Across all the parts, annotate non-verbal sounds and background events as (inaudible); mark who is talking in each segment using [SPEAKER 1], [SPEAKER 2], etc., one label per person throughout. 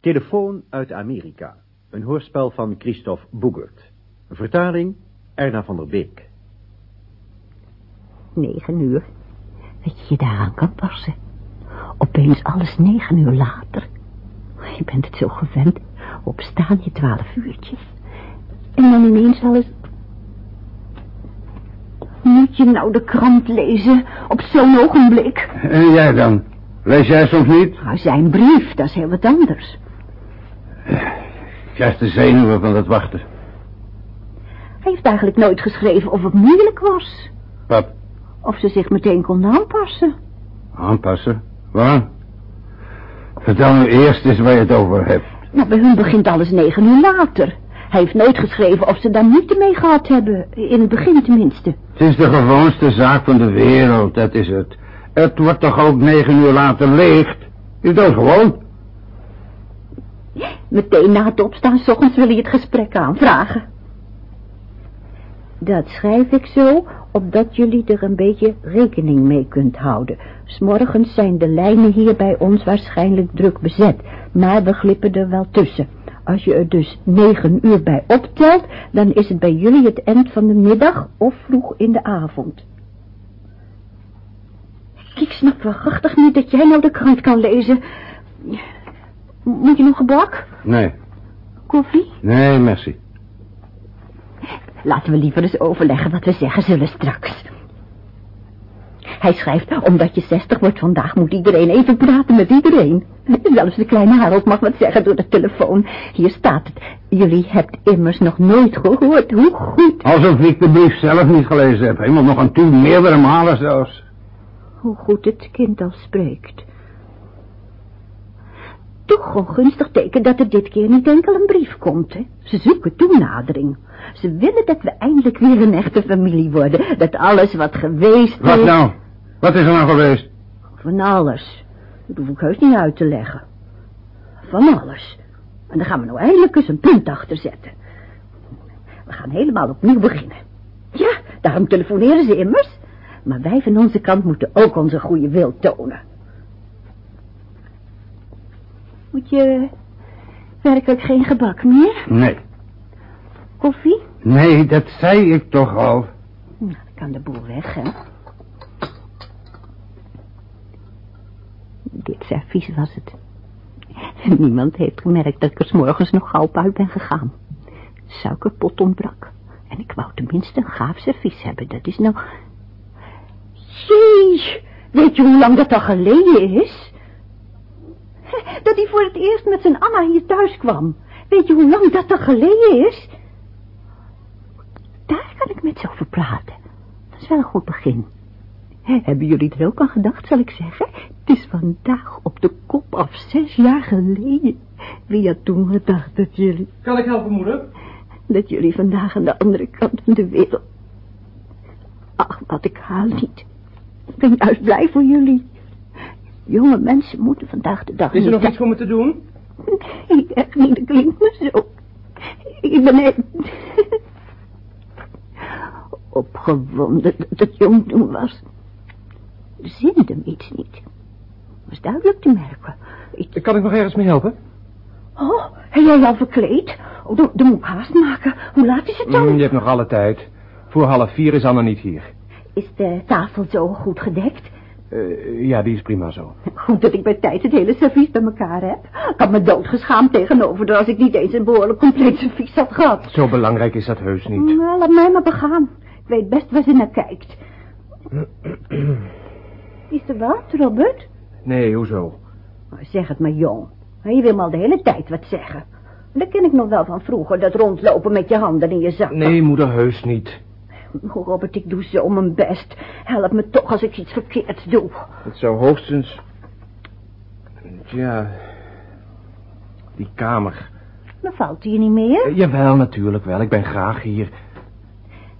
[SPEAKER 1] Telefoon uit Amerika. Een hoorspel van Christophe Boegert. Vertaling Erna van der Beek.
[SPEAKER 2] Negen uur. Dat je je daaraan kan passen. Opeens alles negen uur later. Je bent het zo gewend. Opstaan je twaalf uurtjes. En dan ineens alles... Moet je nou de krant lezen op zo'n ogenblik?
[SPEAKER 3] En jij dan? Lees jij soms niet?
[SPEAKER 2] Nou, zijn brief, dat is heel wat anders.
[SPEAKER 3] Ik krijg de zenuwen van het wachten.
[SPEAKER 2] Hij heeft eigenlijk nooit geschreven of het moeilijk was.
[SPEAKER 3] Wat?
[SPEAKER 2] Of ze zich meteen kon aanpassen.
[SPEAKER 3] Aanpassen? Waar? Vertel nu eerst eens waar je het over hebt.
[SPEAKER 2] Nou, bij hun begint alles negen uur later. Hij heeft nooit geschreven of ze daar moeite mee gehad hebben. In het begin tenminste.
[SPEAKER 3] Het is de gewoonste zaak van de wereld, dat is het. Het wordt toch ook negen uur later licht? Is dat gewoon?
[SPEAKER 2] Meteen na het opstaan, s ochtends wil hij het gesprek aanvragen. Dat schrijf ik zo, opdat jullie er een beetje rekening mee kunt houden. S'morgens zijn de lijnen hier bij ons waarschijnlijk druk bezet, maar we glippen er wel tussen. Als je er dus negen uur bij optelt, dan is het bij jullie het eind van de middag of vroeg in de avond. Ik snap waarachtig niet dat jij nou de krant kan lezen. Moet je nog gebak?
[SPEAKER 3] Nee.
[SPEAKER 2] Koffie?
[SPEAKER 3] Nee, merci.
[SPEAKER 2] Laten we liever eens overleggen wat we zeggen zullen straks. Hij schrijft, omdat je zestig wordt vandaag, moet iedereen even praten met iedereen. Zelfs de kleine Harold mag wat zeggen door de telefoon. Hier staat het. Jullie hebt immers nog nooit gehoord hoe goed...
[SPEAKER 3] Alsof ik de brief zelf niet gelezen heb. Helemaal nog aan toe, meerdere malen zelfs.
[SPEAKER 2] Hoe goed het kind al spreekt. Toch een gunstig teken dat er dit keer niet enkel een brief komt, hè. Ze zoeken toenadering. Ze willen dat we eindelijk weer een echte familie worden. Dat alles wat geweest
[SPEAKER 3] Wat
[SPEAKER 2] is...
[SPEAKER 3] nou? Wat is er nou geweest?
[SPEAKER 2] Van alles. Dat hoef ik heus niet uit te leggen. Van alles. En daar gaan we nou eindelijk eens een punt achter zetten. We gaan helemaal opnieuw beginnen. Ja, daarom telefoneren ze immers. Maar wij van onze kant moeten ook onze goede wil tonen. Moet je werkelijk geen gebak meer?
[SPEAKER 3] Nee.
[SPEAKER 2] Koffie?
[SPEAKER 3] Nee, dat zei ik toch al.
[SPEAKER 2] Nou, kan de boel weg, hè? Dit servies was het. Niemand heeft gemerkt dat ik er 's morgens nog gauw op uit ben gegaan. Suikerpot ontbrak. En ik wou tenminste een gaaf servies hebben. Dat is nou... Jee, weet je hoe lang dat al geleden is? (laughs) Dat hij voor het eerst met zijn Anna hier thuis kwam. Weet je hoe lang dat al geleden is? Daar kan ik met zo over praten. Dat is wel een goed begin. Hebben jullie er ook aan gedacht, zal ik zeggen? Het is vandaag op de kop af zes jaar geleden. Wie had toen gedacht dat jullie...
[SPEAKER 4] Kan ik helpen, moeder?
[SPEAKER 2] Dat jullie vandaag aan de andere kant van de wereld... Ach, wat ik haal niet. Ik ben juist blij voor jullie. Jonge mensen moeten vandaag de dag
[SPEAKER 4] Is er nog iets voor me te doen? (laughs)
[SPEAKER 2] Nee, echt niet, dat klinkt me zo. Ik ben echt... (laughs) Opgewonden dat het jong toen was. Zinde hem iets niet. Was duidelijk te merken. Ik...
[SPEAKER 4] Kan ik nog ergens mee helpen?
[SPEAKER 2] Oh, heb jij al verkleed? Oh, dan, dan moet ik haast maken. Hoe laat is het dan?
[SPEAKER 4] Mm, je hebt nog alle tijd. Voor half vier is Anna niet hier.
[SPEAKER 2] Is de tafel zo goed gedekt?
[SPEAKER 4] Eh, ja, die is prima zo. (laughs)
[SPEAKER 2] Goed dat ik bij tijd het hele servies bij elkaar heb. Ik had me doodgeschaamd tegenover haar als ik niet eens een behoorlijk compleet servies had gehad.
[SPEAKER 4] Zo belangrijk is dat heus niet.
[SPEAKER 2] Nou, laat mij maar begaan. Ik weet best waar ze naar kijkt. (clears throat) Is er wat, Robert?
[SPEAKER 4] Nee, hoezo?
[SPEAKER 2] Nou, zeg het maar, jong. Je wil me al de hele tijd wat zeggen. Dat ken ik nog wel van vroeger, dat rondlopen met je handen in je zak.
[SPEAKER 4] Nee, moeder, heus niet.
[SPEAKER 2] Oh, Robert, ik doe zo mijn best. Help me toch als ik iets verkeerds doe.
[SPEAKER 4] Het zou hoogstens... Tja... Die kamer.
[SPEAKER 2] Dan valt hij je niet meer.
[SPEAKER 4] Eh, jawel, natuurlijk wel. Ik ben graag hier.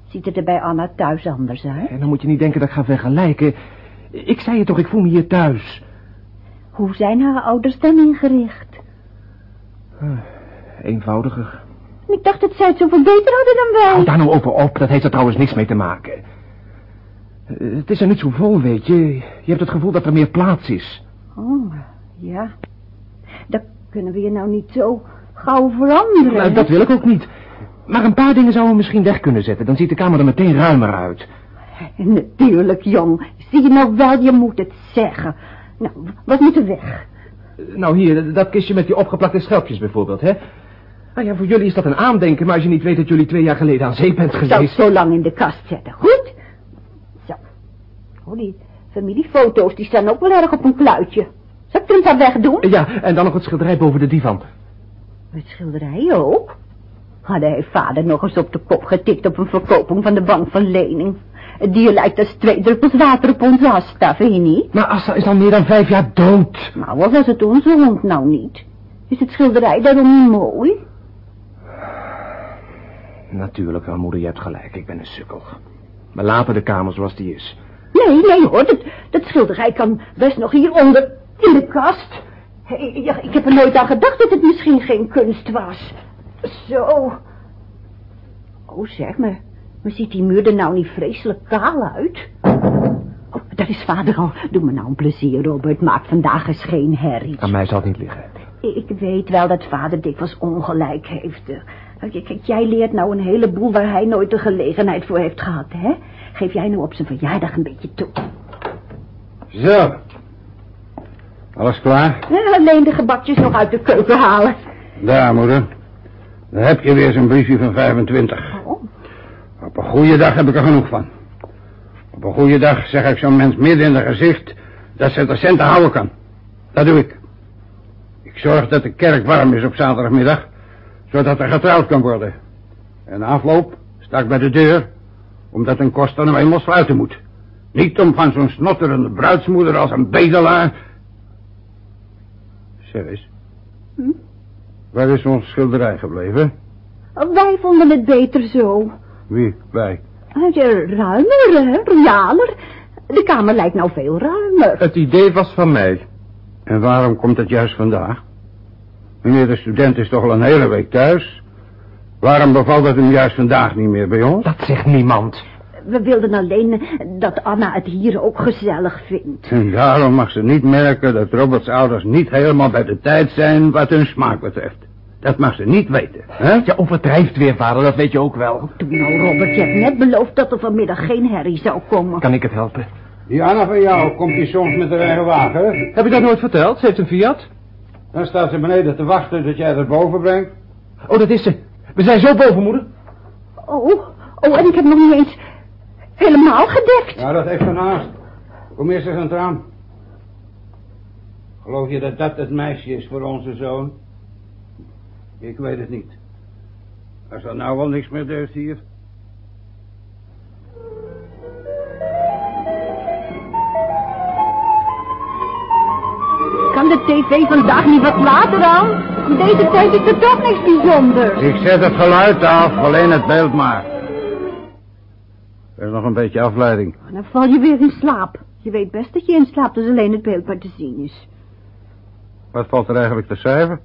[SPEAKER 2] Ziet het er bij Anna thuis anders uit?
[SPEAKER 4] En dan moet je niet denken dat ik ga vergelijken. Ik zei je toch, ik voel me hier thuis.
[SPEAKER 2] Hoe zijn haar ouders dan ingericht?
[SPEAKER 4] Eenvoudiger.
[SPEAKER 2] Ik dacht dat zij het zoveel beter hadden dan wij.
[SPEAKER 4] Hou daar nou over op, dat heeft er trouwens niks mee te maken. Eh, Het is er niet zo vol, weet je. Je hebt het gevoel dat er meer plaats is.
[SPEAKER 2] Oh, ja. Dat kunnen we je nou niet zo gauw veranderen.
[SPEAKER 4] Nou, dat wil ik ook niet. Maar een paar dingen zouden we misschien weg kunnen zetten. Dan ziet de kamer er meteen ruimer uit.
[SPEAKER 2] Natuurlijk, jong. Zie je nou wel, je moet het zeggen. Nou, wat moet er weg?
[SPEAKER 4] Nou, hier, dat kistje met die opgeplakte schelpjes bijvoorbeeld, hè? Nou ja, voor jullie is dat een aandenken, maar als je niet weet dat jullie twee jaar geleden aan zee bent geweest...
[SPEAKER 2] zo lang in de kast zetten. Goed? Zo. Oh, die familiefoto's, die staan ook wel erg op een kluitje. Zal ik er een paar wegdoen?
[SPEAKER 4] Ja, en dan nog het schilderij boven de divan.
[SPEAKER 2] Het schilderij ook? Hadden hij vader nog eens op de kop getikt op een verkoping van de bank van lening. Het dier lijkt als twee druppels water op onze asta, vind je niet?
[SPEAKER 4] Maar Assa is al meer dan vijf jaar dood.
[SPEAKER 2] Nou, wat was het onze hond nou niet? Is het schilderij daarom niet mooi?
[SPEAKER 4] Natuurlijk wel, moeder, je hebt gelijk. Ik ben een sukkel. Maar laten de kamer zoals die is.
[SPEAKER 2] Nee, nee hoor, dat, dat schilderij kan best nog hieronder in de kast. Hey, ja, ik heb er nooit aan gedacht dat het misschien geen kunst was. Zo. Oh, zeg me. Maar ziet die muur er nou niet vreselijk kaal uit? Oh, daar is vader al. Doe me nou een plezier, Robert. Maak vandaag eens geen herrie.
[SPEAKER 4] Aan mij zal het niet liggen.
[SPEAKER 2] Ik weet wel dat vader dikwijls ongelijk heeft. Kijk, jij leert nou een heleboel waar hij nooit de gelegenheid voor heeft gehad, hè? Geef jij nou op zijn verjaardag een beetje toe.
[SPEAKER 3] Zo. Alles klaar?
[SPEAKER 2] Alleen de gebakjes nog uit de keuken halen.
[SPEAKER 3] Daar, moeder. Dan heb je weer zo'n briefje van 25.
[SPEAKER 2] Oh,
[SPEAKER 3] Op een goede dag heb ik er genoeg van. Op een goede dag zeg ik zo'n mens midden in het gezicht... dat ze de centen houden kan. Dat doe ik. Ik zorg dat de kerk warm is op zaterdagmiddag... zodat er getrouwd kan worden. En afloop sta ik bij de deur... omdat een koster nou eenmaal sluiten moet. Niet om van zo'n snotterende bruidsmoeder als een bedelaar... Zeg eens.
[SPEAKER 2] Hm?
[SPEAKER 3] Waar is ons schilderij gebleven?
[SPEAKER 2] wij vonden het beter zo.
[SPEAKER 3] Wie? Wij.
[SPEAKER 2] Eh, Ruimer, hè? Realer. De kamer lijkt nou veel ruimer.
[SPEAKER 4] Het idee was van mij.
[SPEAKER 3] En waarom komt het juist vandaag? Meneer de student is toch al een hele week thuis? Waarom bevalt het hem juist vandaag niet meer bij ons?
[SPEAKER 4] Dat zegt niemand.
[SPEAKER 2] We wilden alleen dat Anna het hier ook gezellig vindt.
[SPEAKER 3] En daarom mag ze niet merken dat Roberts ouders niet helemaal bij de tijd zijn wat hun smaak betreft. Dat mag ze niet weten, hè?
[SPEAKER 4] Je overdrijft weer, vader, dat weet je ook wel.
[SPEAKER 2] Doe nou, Robert, je hebt net beloofd dat er vanmiddag geen herrie zou komen.
[SPEAKER 4] Kan ik het helpen?
[SPEAKER 3] Die Anna van jou, komt die soms met haar eigen wagen?
[SPEAKER 4] Heb je dat nooit verteld? Ze heeft een Fiat.
[SPEAKER 3] Dan staat ze beneden te wachten dat jij er boven brengt.
[SPEAKER 4] Oh, dat is ze. We zijn zo boven, moeder.
[SPEAKER 2] Oh, oh, en ik heb nog niet eens helemaal gedekt.
[SPEAKER 3] Ja, dat heeft ernaast. Kom eerst eens aan het raam. Geloof je dat dat het meisje is voor onze zoon? Ik weet het niet. Als er nou wel niks meer deugt hier.
[SPEAKER 2] Kan de tv vandaag niet wat later aan? Deze tijd is er toch niks bijzonders.
[SPEAKER 3] Ik zet het geluid af, alleen het beeld maar. Er is nog een beetje afleiding.
[SPEAKER 2] Dan val je weer in slaap. Je weet best dat je inslaapt als alleen het beeld maar te zien is.
[SPEAKER 3] Wat valt er eigenlijk te schrijven?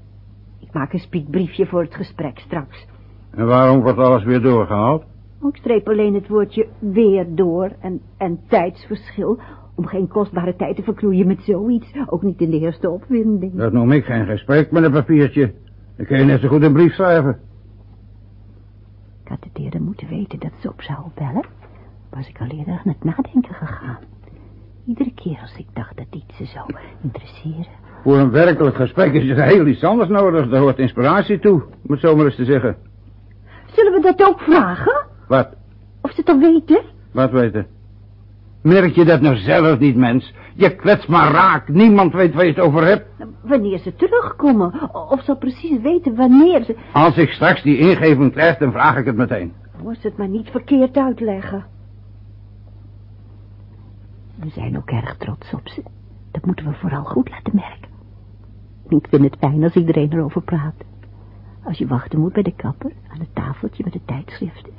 [SPEAKER 2] Ik maak een spiekbriefje voor het gesprek straks.
[SPEAKER 3] En waarom wordt alles weer doorgehaald?
[SPEAKER 2] Oh, Ik streep alleen het woordje weer door en, en tijdsverschil... om geen kostbare tijd te verknoeien met zoiets. Ook niet in de eerste opwinding.
[SPEAKER 3] Dat noem ik geen gesprek met een papiertje. Dan kun je net zo goed een brief schrijven.
[SPEAKER 2] Ik had het eerder moeten weten dat ze op zou bellen. Was ik al eerder aan het nadenken gegaan. Iedere keer als ik dacht dat iets ze zou interesseren...
[SPEAKER 3] Voor een werkelijk gesprek is er heel iets anders nodig. Daar hoort inspiratie toe, om het zo maar eens te zeggen.
[SPEAKER 2] Zullen we dat ook vragen?
[SPEAKER 3] Wat?
[SPEAKER 2] Of ze het al weten?
[SPEAKER 3] Wat weten? Merk je dat nou zelf niet, mens? Je klets maar raak. Niemand weet waar je het over hebt.
[SPEAKER 2] Wanneer ze terugkomen. Of ze al precies weten wanneer ze...
[SPEAKER 3] Als ik straks die ingeving krijg, dan vraag ik het meteen.
[SPEAKER 2] Moest het maar niet verkeerd uitleggen. We zijn ook erg trots op ze. Dat moeten we vooral goed laten merken. Ik vind het fijn als iedereen erover praat. Als je wachten moet bij de kapper, aan het tafeltje met de tijdschriften.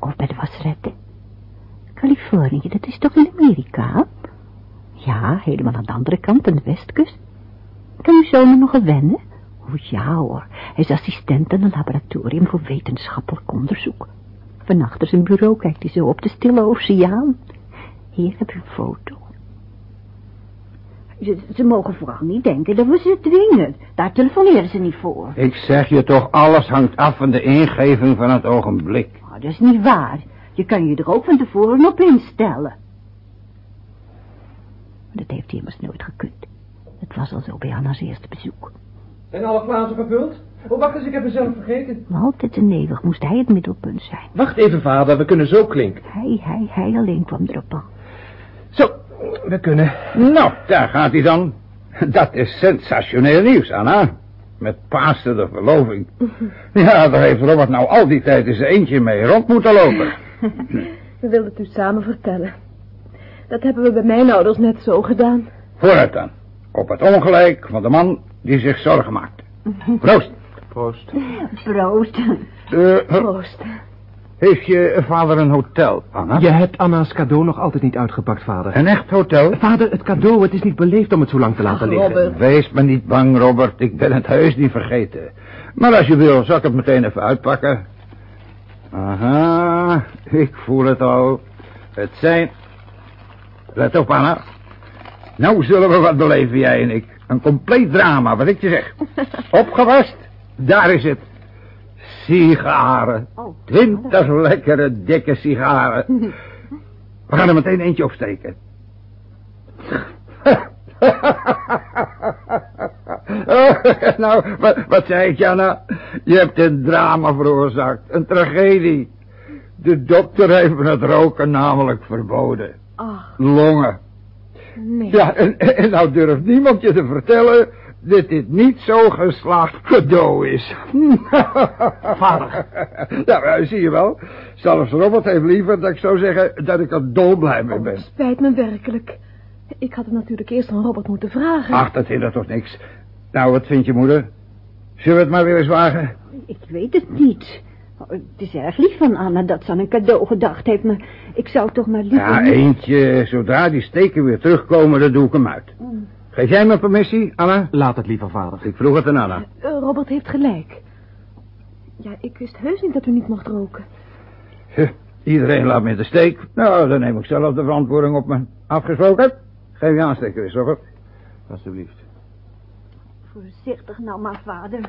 [SPEAKER 2] Of bij de wasretten. Californië, dat is toch in Amerika? Ja, helemaal aan de andere kant, aan de westkust. Kan uw zoon nog wennen? Oh ja hoor, hij is assistent aan een laboratorium voor wetenschappelijk onderzoek. Van achter zijn bureau kijkt hij zo op de stille oceaan. Hier heb je een foto. Ze, ze mogen vooral niet denken dat we ze dwingen. Daar telefoneren ze niet voor.
[SPEAKER 3] Ik zeg je toch, alles hangt af van de ingeving van het ogenblik.
[SPEAKER 2] Oh, dat is niet waar. Je kan je er ook van tevoren op instellen. Dat heeft hij immers nooit gekund. Het was al zo bij Anna's eerste bezoek.
[SPEAKER 4] Zijn alle glazen gevuld? Oh, wacht eens, ik heb het zelf vergeten.
[SPEAKER 2] Maar altijd en eeuwig moest hij het middelpunt zijn.
[SPEAKER 4] Wacht even, vader, we kunnen zo klinken.
[SPEAKER 2] Hij, hij, hij alleen kwam erop aan.
[SPEAKER 4] Zo, we kunnen.
[SPEAKER 3] Nou, daar gaat hij dan. Dat is sensationeel nieuws, Anna. Met Pasen de verloving. Ja, daar heeft Robert nou al die tijd eens eentje mee rond moeten lopen. (laughs)
[SPEAKER 5] We wilden het u samen vertellen. Dat hebben we bij mijn ouders net zo gedaan.
[SPEAKER 3] Vooruit dan. Op het ongelijk van de man die zich zorgen maakt. (laughs) Proost.
[SPEAKER 4] Proost.
[SPEAKER 2] Proost.
[SPEAKER 3] Eh,
[SPEAKER 5] Proost.
[SPEAKER 3] Heeft je vader een hotel, Anna?
[SPEAKER 4] Je hebt Anna's cadeau nog altijd niet uitgepakt, vader.
[SPEAKER 3] Een echt hotel?
[SPEAKER 4] Vader, het cadeau, het is niet beleefd om het zo lang te laten liggen.
[SPEAKER 5] Robert.
[SPEAKER 3] Wees me niet bang, Robert. Ik ben het heus niet vergeten. Maar als je wil, zal ik het meteen even uitpakken. Aha, ik voel het al. Het zijn... Let op, Anna. Nou zullen we wat beleven, jij en ik. Een compleet drama, wat ik je zeg. (laughs) Opgewast, daar is het. Sigaren.
[SPEAKER 2] Oh.
[SPEAKER 3] Twintig lekkere, dikke sigaren. We gaan er meteen eentje opsteken. (laughs) nou, wat, wat zei ik, Janna? Je hebt een drama veroorzaakt. Een tragedie. De dokter heeft me het roken namelijk verboden.
[SPEAKER 5] Ach,
[SPEAKER 3] Longen.
[SPEAKER 5] nee.
[SPEAKER 3] Ja, en, en nou durft niemand je te vertellen dat dit niet zo geslaagd cadeau is. (laughs)
[SPEAKER 4] Vader.
[SPEAKER 3] Ja, maar zie je wel. Zelfs Robert heeft liever dat ik zou zeggen dat ik er dolblij mee
[SPEAKER 5] Oh,
[SPEAKER 3] ben.
[SPEAKER 5] het spijt me werkelijk. Ik had het natuurlijk eerst aan Robert moeten vragen.
[SPEAKER 3] Ach, dat hindert toch niks. Nou, wat vind je, moeder? Zullen we het maar weer eens wagen?
[SPEAKER 2] Ik weet het niet. Oh, Het is erg lief van Anna dat ze aan een cadeau gedacht heeft, maar ik zou toch maar liever
[SPEAKER 3] Ja, eentje. Zodra die steken weer terugkomen, dan doe ik hem uit. Geef jij me permissie, Anna?
[SPEAKER 4] Laat het liever, vader.
[SPEAKER 3] Ik vroeg het aan Anna.
[SPEAKER 5] Eh, Robert heeft gelijk. Ja, ik wist heus niet dat u niet mocht roken.
[SPEAKER 3] Huh, Iedereen laat me in de steek. Nou, dan neem ik zelf de verantwoording op me. Afgesproken? Geef je aansteker eens, Robert.
[SPEAKER 4] Alsjeblieft.
[SPEAKER 2] Voorzichtig nou maar, vader.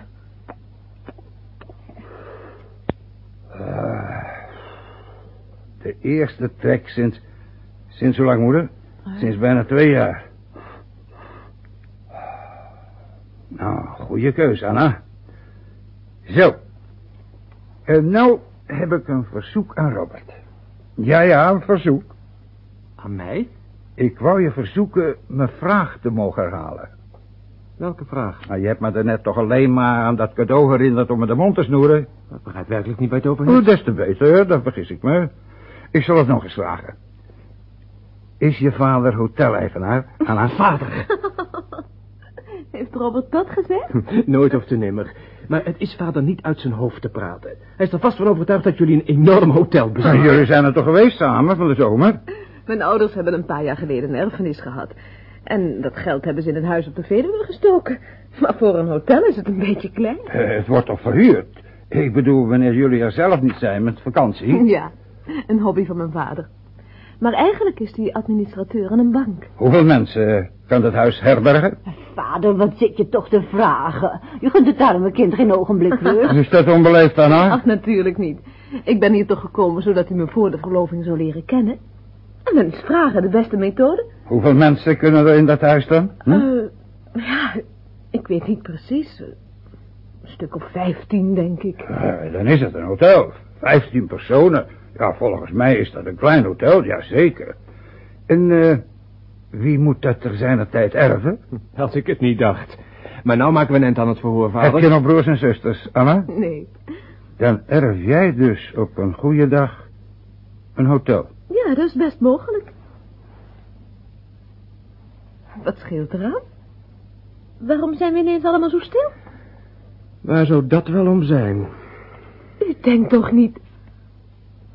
[SPEAKER 3] De eerste trek sinds... Sinds hoe lang, moeder? Sinds bijna twee jaar. Nou, goede keus, Anna. Zo. En nou heb ik een verzoek aan Robert. Ja, ja, een verzoek.
[SPEAKER 4] Aan mij?
[SPEAKER 3] Ik wou je verzoeken mijn vraag te mogen herhalen.
[SPEAKER 4] Welke vraag?
[SPEAKER 3] Nou, je hebt me er net toch alleen maar aan dat cadeau herinnerd om me de mond te snoeren.
[SPEAKER 4] Ik begrijp werkelijk niet bij het over
[SPEAKER 3] Oh, des te beter, dan vergis ik me. Ik zal het nog eens vragen. Is je vader hoteleigenaar? Anna?
[SPEAKER 4] Vader.
[SPEAKER 5] Heeft Robert dat gezegd?
[SPEAKER 4] Nooit of te nimmer. Maar het is vader niet uit zijn hoofd te praten. Hij is er vast van overtuigd dat jullie een enorm hotel
[SPEAKER 3] Nou,
[SPEAKER 4] bezitten.
[SPEAKER 3] jullie zijn er toch geweest samen van de zomer?
[SPEAKER 5] Mijn ouders hebben een paar jaar geleden een erfenis gehad. En dat geld hebben ze in een huis op de Veluwe gestoken. Maar voor een hotel is het een beetje klein.
[SPEAKER 3] Eh, het wordt toch verhuurd? Ik bedoel, wanneer jullie er zelf niet zijn met vakantie.
[SPEAKER 5] Ja, een hobby van mijn vader. Maar eigenlijk is hij administrateur aan een bank.
[SPEAKER 3] Hoeveel mensen eh, kan dat huis herbergen?
[SPEAKER 2] Vader, wat zit je toch te vragen? Je kunt het arme kind geen ogenblik rust. (laughs)
[SPEAKER 3] Is dat onbeleefd, Anna?
[SPEAKER 5] Ach, natuurlijk niet. Ik ben hier toch gekomen zodat u me voor de verloving zou leren kennen. En dan is vragen de beste methode.
[SPEAKER 3] Hoeveel mensen kunnen er in dat huis dan? Hm?
[SPEAKER 5] Eh, ja, ik weet niet precies. Een stuk of vijftien, denk ik.
[SPEAKER 3] Eh, dan is het een hotel. Vijftien personen. Ja, volgens mij is dat een klein hotel, ja zeker. En eh, wie moet dat er zijn tijd erven? (laughs)
[SPEAKER 4] Als ik het niet dacht. Maar nou maken we een eind aan het verhoor,
[SPEAKER 3] Heb je
[SPEAKER 4] vader.
[SPEAKER 3] nog broers en zusters, Anna?
[SPEAKER 5] Nee.
[SPEAKER 3] Dan erf jij dus op een goede dag een hotel.
[SPEAKER 5] Ja, dat is best mogelijk. Wat scheelt eraan? Waarom zijn we ineens allemaal zo stil?
[SPEAKER 4] Waar zou dat wel om zijn?
[SPEAKER 5] U denkt toch niet...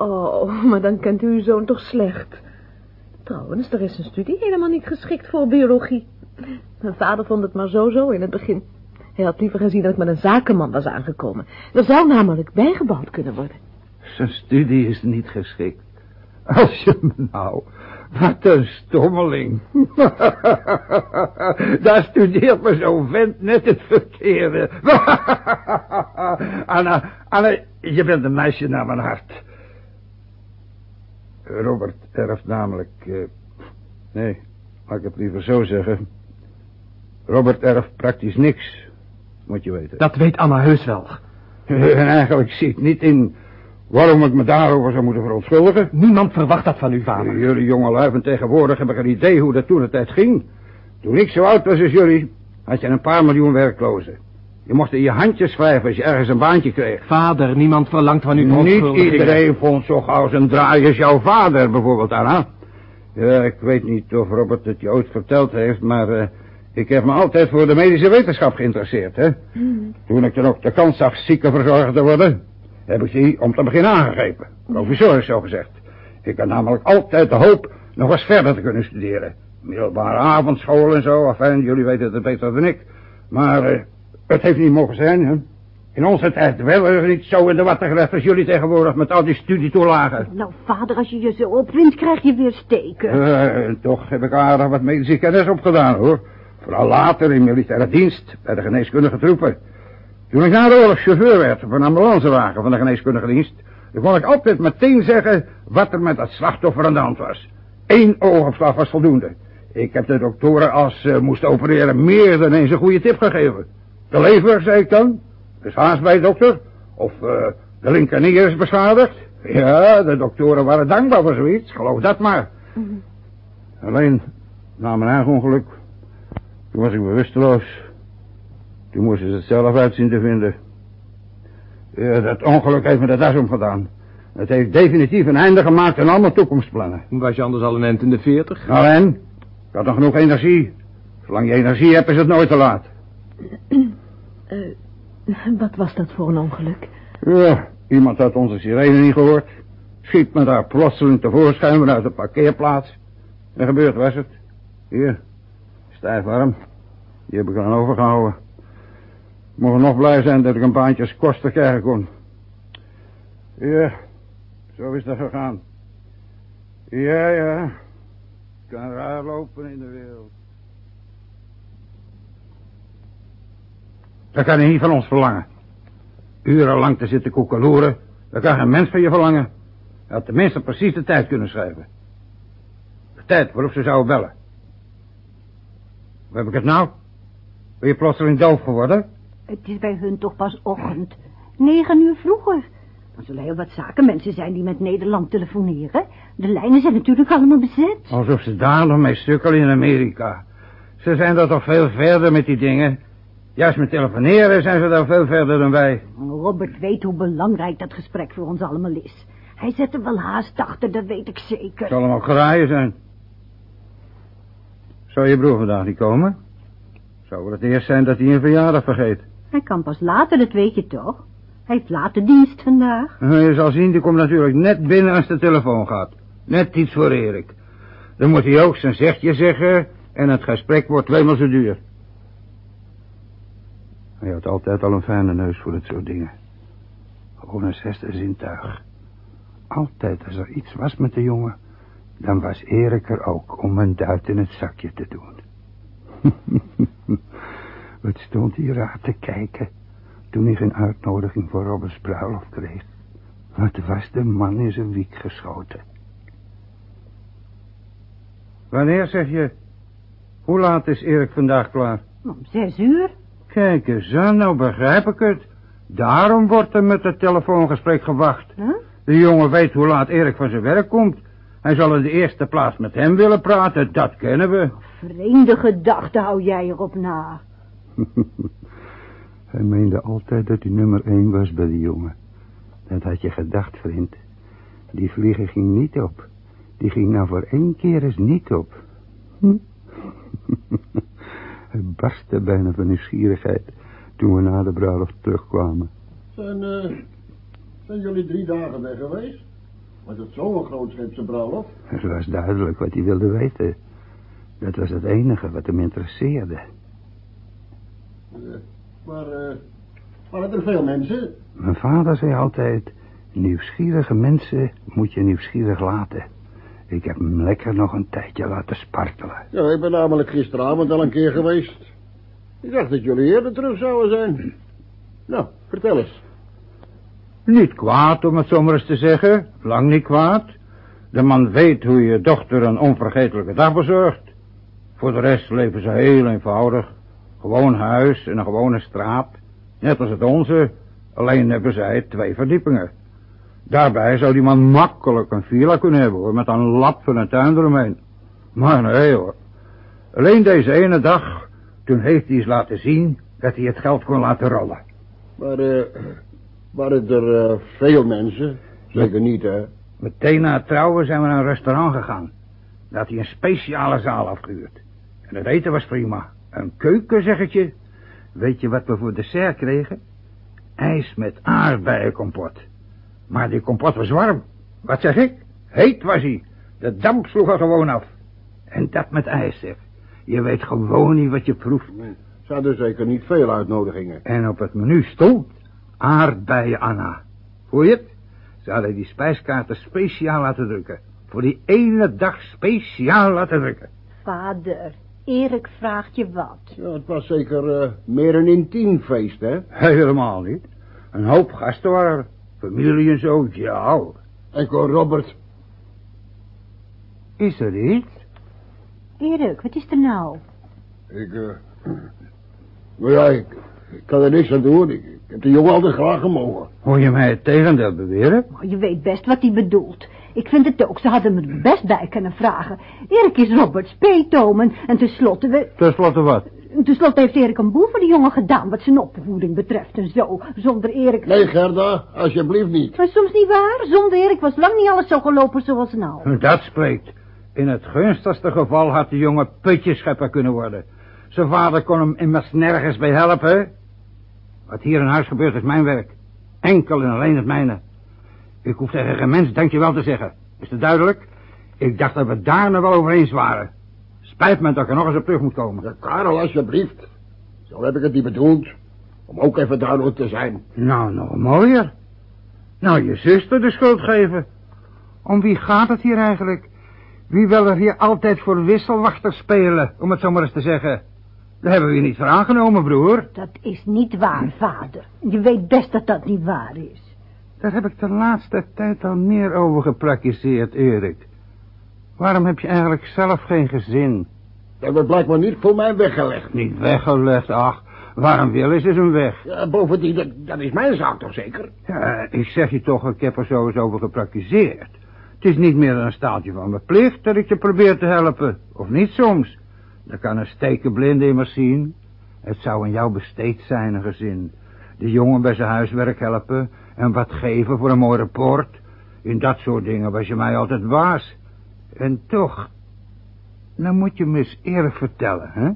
[SPEAKER 5] Oh, (laughs) maar dan kent u uw zoon toch slecht. Trouwens, er is een studie helemaal niet geschikt voor biologie. Mijn vader vond het maar zo-zo in het begin. Hij had liever gezien dat ik met een zakenman was aangekomen. Er zou namelijk bijgebouwd kunnen worden.
[SPEAKER 3] Zijn studie is niet geschikt. Als je me nou... Wat een stommeling. (laughs) Daar studeert me zo'n vent net het verkeerde. (laughs) Anna, Anna, je bent een meisje naar mijn hart. Robert erft namelijk... eh, nee, laat ik het liever zo zeggen. Robert erft praktisch niks, moet je weten.
[SPEAKER 4] Dat weet Anna heus wel. (laughs)
[SPEAKER 3] En eigenlijk zie ik niet in waarom ik me daarover zou moeten verontschuldigen.
[SPEAKER 4] Niemand verwacht dat van uw vader.
[SPEAKER 3] Jullie jonge lui van tegenwoordig hebben geen idee hoe dat toen de tijd ging. Toen ik zo oud was als jullie, had je een paar miljoen werklozen. Je mocht in je handjes schrijven als je ergens een baantje kreeg.
[SPEAKER 4] Vader, niemand verlangt van u
[SPEAKER 3] Niet iedereen vond zo gauw zijn draai als jouw vader bijvoorbeeld, Anna. Ja, ik weet niet of Robert het je ooit verteld heeft, maar eh, ik heb me altijd voor de medische wetenschap geïnteresseerd, hè. Toen ik dan ook de kans zag ziekenverzorger te worden, heb ik die om te beginnen aangegrepen. Provisorisch zo gezegd. Ik had namelijk altijd de hoop nog eens verder te kunnen studeren. Middelbare avondschool en zo, enfin, jullie weten het beter dan ik. Maar eh, het heeft niet mogen zijn, hè. In onze tijd werden we niet zo in de watten gelegd als jullie tegenwoordig met al die studietoelagen.
[SPEAKER 2] Nou, vader, als je je zo opwint, krijg je weer steken.
[SPEAKER 3] Eh, toch heb ik aardig wat medische kennis opgedaan, hoor. Vooral later in militaire dienst, bij de geneeskundige troepen. Toen ik na de oorlog chauffeur werd op een ambulancewagen van de geneeskundige dienst... dan kon ik altijd meteen zeggen wat er met dat slachtoffer aan de hand was. Eén oogopslag was voldoende. Ik heb de doktoren als ze moesten opereren meer dan eens een goede tip gegeven. De lever, zei ik dan. Dus haast bij, dokter. Of eh, de linkernier is beschadigd. Ja, de doktoren waren dankbaar voor zoiets. Geloof dat maar. Alleen, na mijn eigen ongeluk, toen was ik bewusteloos. Toen moesten ze het zelf uitzien te vinden. Ja, dat ongeluk heeft me de das omgedaan. Het heeft definitief een einde gemaakt aan al mijn toekomstplannen.
[SPEAKER 4] Was je anders al een eind in de veertig?
[SPEAKER 3] Nou en? Ik had nog genoeg energie. Zolang je energie hebt, is het nooit te laat. (clears throat) (laughs)
[SPEAKER 5] Wat was dat voor een ongeluk?
[SPEAKER 3] Ja, iemand had onze sirene niet gehoord. Schiet me daar plotseling tevoorschijn vanuit de parkeerplaats. En gebeurd was het. Hier, stijf arm. Die heb ik aan overgehouden. Ik mocht nog blij zijn dat ik een baantje als koster krijgen kon. Ja, zo is dat gegaan. Ja, ja. Ik kan raar lopen in de wereld. Dat kan je niet van ons verlangen. Urenlang te zitten koekeloeren, dat kan geen mens van je verlangen. Je had tenminste precies de tijd kunnen schrijven. De tijd waarop ze zouden bellen. Hoe heb ik het nou? Ben je plotseling doof geworden?
[SPEAKER 2] Het is bij hun toch pas ochtend. Negen uur vroeger. Dan zullen heel wat zakenmensen zijn die met Nederland telefoneren. De lijnen zijn natuurlijk allemaal bezet.
[SPEAKER 3] Alsof ze daar nog mee stukkelen in Amerika. Ze zijn daar toch veel verder met die dingen. Juist met telefoneren zijn ze daar veel verder dan wij.
[SPEAKER 2] Robert weet hoe belangrijk dat gesprek voor ons allemaal is. Hij zet er wel haast achter, dat weet ik zeker.
[SPEAKER 3] Zal hem ook geraaien zijn. Zou je broer vandaag niet komen? Zou het eerst zijn dat hij een verjaardag vergeet?
[SPEAKER 2] Hij kan pas later, dat weet je toch? Hij heeft later dienst vandaag.
[SPEAKER 3] Je zal zien, die komt natuurlijk net binnen als de telefoon gaat. Net iets voor Erik. Dan moet hij ook zijn zegje zeggen en het gesprek wordt tweemaal zo duur. Hij had altijd al een fijne neus voor dit soort dingen. Gewoon een zesde zintuig. Altijd als er iets was met de jongen, dan was Erik er ook om een duit in het zakje te doen. (laughs) Wat stond hij raar te kijken toen hij geen uitnodiging voor Roberts bruiloft kreeg. Wat was de man in zijn wiek geschoten. Wanneer zeg je? Hoe laat is Erik vandaag klaar?
[SPEAKER 2] Om zes uur.
[SPEAKER 3] Kijk eens aan, nou begrijp ik het. Daarom wordt er met het telefoongesprek gewacht.
[SPEAKER 2] Huh?
[SPEAKER 3] De jongen weet hoe laat Erik van zijn werk komt. Hij zal in de eerste plaats met hem willen praten, dat kennen we.
[SPEAKER 2] Vreemde gedachte hou jij erop na. (laughs)
[SPEAKER 3] Hij meende altijd dat hij nummer één was bij de jongen. Dat had je gedacht, vriend. Die vliegen ging niet op. Die ging nou voor één keer eens niet op. Hm? (laughs) Hij barstte bijna van nieuwsgierigheid toen we na de bruiloft terugkwamen.
[SPEAKER 6] Zijn, eh, zijn jullie drie dagen weg geweest? Was het zo'n grootscheepse bruiloft?
[SPEAKER 3] Het was duidelijk wat hij wilde weten. Dat was het enige wat hem interesseerde.
[SPEAKER 6] Eh, maar, eh, waren er veel mensen?
[SPEAKER 3] Mijn vader zei altijd... Nieuwsgierige mensen moet je nieuwsgierig laten. Ik heb hem lekker nog een tijdje laten spartelen.
[SPEAKER 6] Ja, ik ben namelijk gisteravond al een keer geweest. Ik dacht dat jullie eerder terug zouden zijn. Nou, vertel eens.
[SPEAKER 3] Niet kwaad, om het zo maar eens te zeggen. Lang niet kwaad. De man weet hoe je dochter een onvergetelijke dag bezorgt. Voor de rest leven ze heel eenvoudig. Gewoon huis en een gewone straat. Net als het onze. Alleen hebben zij twee verdiepingen. Daarbij zou die man makkelijk een villa kunnen hebben, hoor. Met een lap van een tuin eromheen. Maar nee, hoor. Alleen deze ene dag, toen heeft hij eens laten zien dat hij het geld kon laten rollen.
[SPEAKER 6] Maar, eh, waren er eh, veel mensen? Zeker niet, hè?
[SPEAKER 3] Meteen na het trouwen zijn we naar een restaurant gegaan. Daar had hij een speciale zaal afgehuurd. En het eten was prima. Een keuken, zeg ik je. Weet je wat we voor dessert kregen? IJs met aardbeienkompot. Maar die kompot was warm. Wat zeg ik? Heet was hij. De damp sloeg er gewoon af. En dat met ijs, zeg. Je weet gewoon niet wat je proeft.
[SPEAKER 6] Ze hadden zeker niet veel uitnodigingen.
[SPEAKER 3] En op het menu stond aardbeien Anna. Hoor je het? Ze hadden die spijskaarten speciaal laten drukken. Voor die ene dag speciaal laten drukken.
[SPEAKER 2] Vader, Erik vraagt je wat.
[SPEAKER 6] Ja, het was zeker eh, meer een intiem feest, hè?
[SPEAKER 3] Helemaal niet. Een hoop gasten waren er. Familie en zo, ja. hoor.
[SPEAKER 6] Enkel Robert.
[SPEAKER 3] Is er iets?
[SPEAKER 2] Erik, wat is er nou?
[SPEAKER 6] Ik, eh... (clears throat) Nou ja, ik, ik kan er niks aan doen. Ik, ik heb de jongen altijd graag gemogen.
[SPEAKER 3] Hoor je mij het tegendeel beweren?
[SPEAKER 2] Oh, Je weet best wat hij bedoelt. Ik vind het ook, ze hadden me er best bij kunnen vragen. Erik is Robert's peetoom en, en tenslotte, we,
[SPEAKER 3] Ten slotte
[SPEAKER 2] heeft Erik een boel voor die jongen gedaan... wat zijn opvoeding betreft en zo. Zonder Erik...
[SPEAKER 6] Nee, Gerda, alsjeblieft niet.
[SPEAKER 2] Maar soms niet waar. Zonder Erik was lang niet alles zo gelopen zoals nou.
[SPEAKER 3] Dat spreekt. In het gunstigste geval had de jongen putjeschepper kunnen worden. Zijn vader kon hem immers nergens bij helpen. Wat hier in huis gebeurt is mijn werk. Enkel en alleen het mijne. Ik hoef tegen geen mens dankjewel te zeggen. Is het duidelijk? Ik dacht dat we daar nog wel over eens waren. Spijt me dat ik er nog eens op terug moet komen.
[SPEAKER 6] Ja, Karel, alsjeblieft. Zo heb ik het niet bedoeld. Om ook even duidelijk te zijn.
[SPEAKER 3] Nou, nog mooier. Nou, je zuster de schuld geven. Om wie gaat het hier eigenlijk? Wie wil er hier altijd voor wisselwachter spelen, om het zo maar eens te zeggen? Daar hebben we je niet voor aangenomen, broer.
[SPEAKER 2] Dat is niet waar, vader. Je weet best dat dat niet waar is.
[SPEAKER 3] Daar heb ik de laatste tijd al meer over gepraktiseerd, Erik. Waarom heb je eigenlijk zelf geen gezin?
[SPEAKER 6] Dat wordt blijkbaar niet voor mij weggelegd.
[SPEAKER 3] Niet weggelegd, ach. Waarom wil is een weg?
[SPEAKER 6] Ja, bovendien, dat, dat is mijn zaak toch zeker?
[SPEAKER 3] Ja, ik zeg je toch, ik heb er zo eens over gepraktiseerd. Het is niet meer dan een staaltje van mijn plicht dat ik je probeer te helpen. Of niet soms. Dat kan een stekenblinde immers zien. Het zou aan jou besteed zijn, een gezin. De jongen bij zijn huiswerk helpen en wat geven voor een mooi rapport. In dat soort dingen was je mij altijd baas. En toch, nou moet je me eens eerlijk vertellen, hè?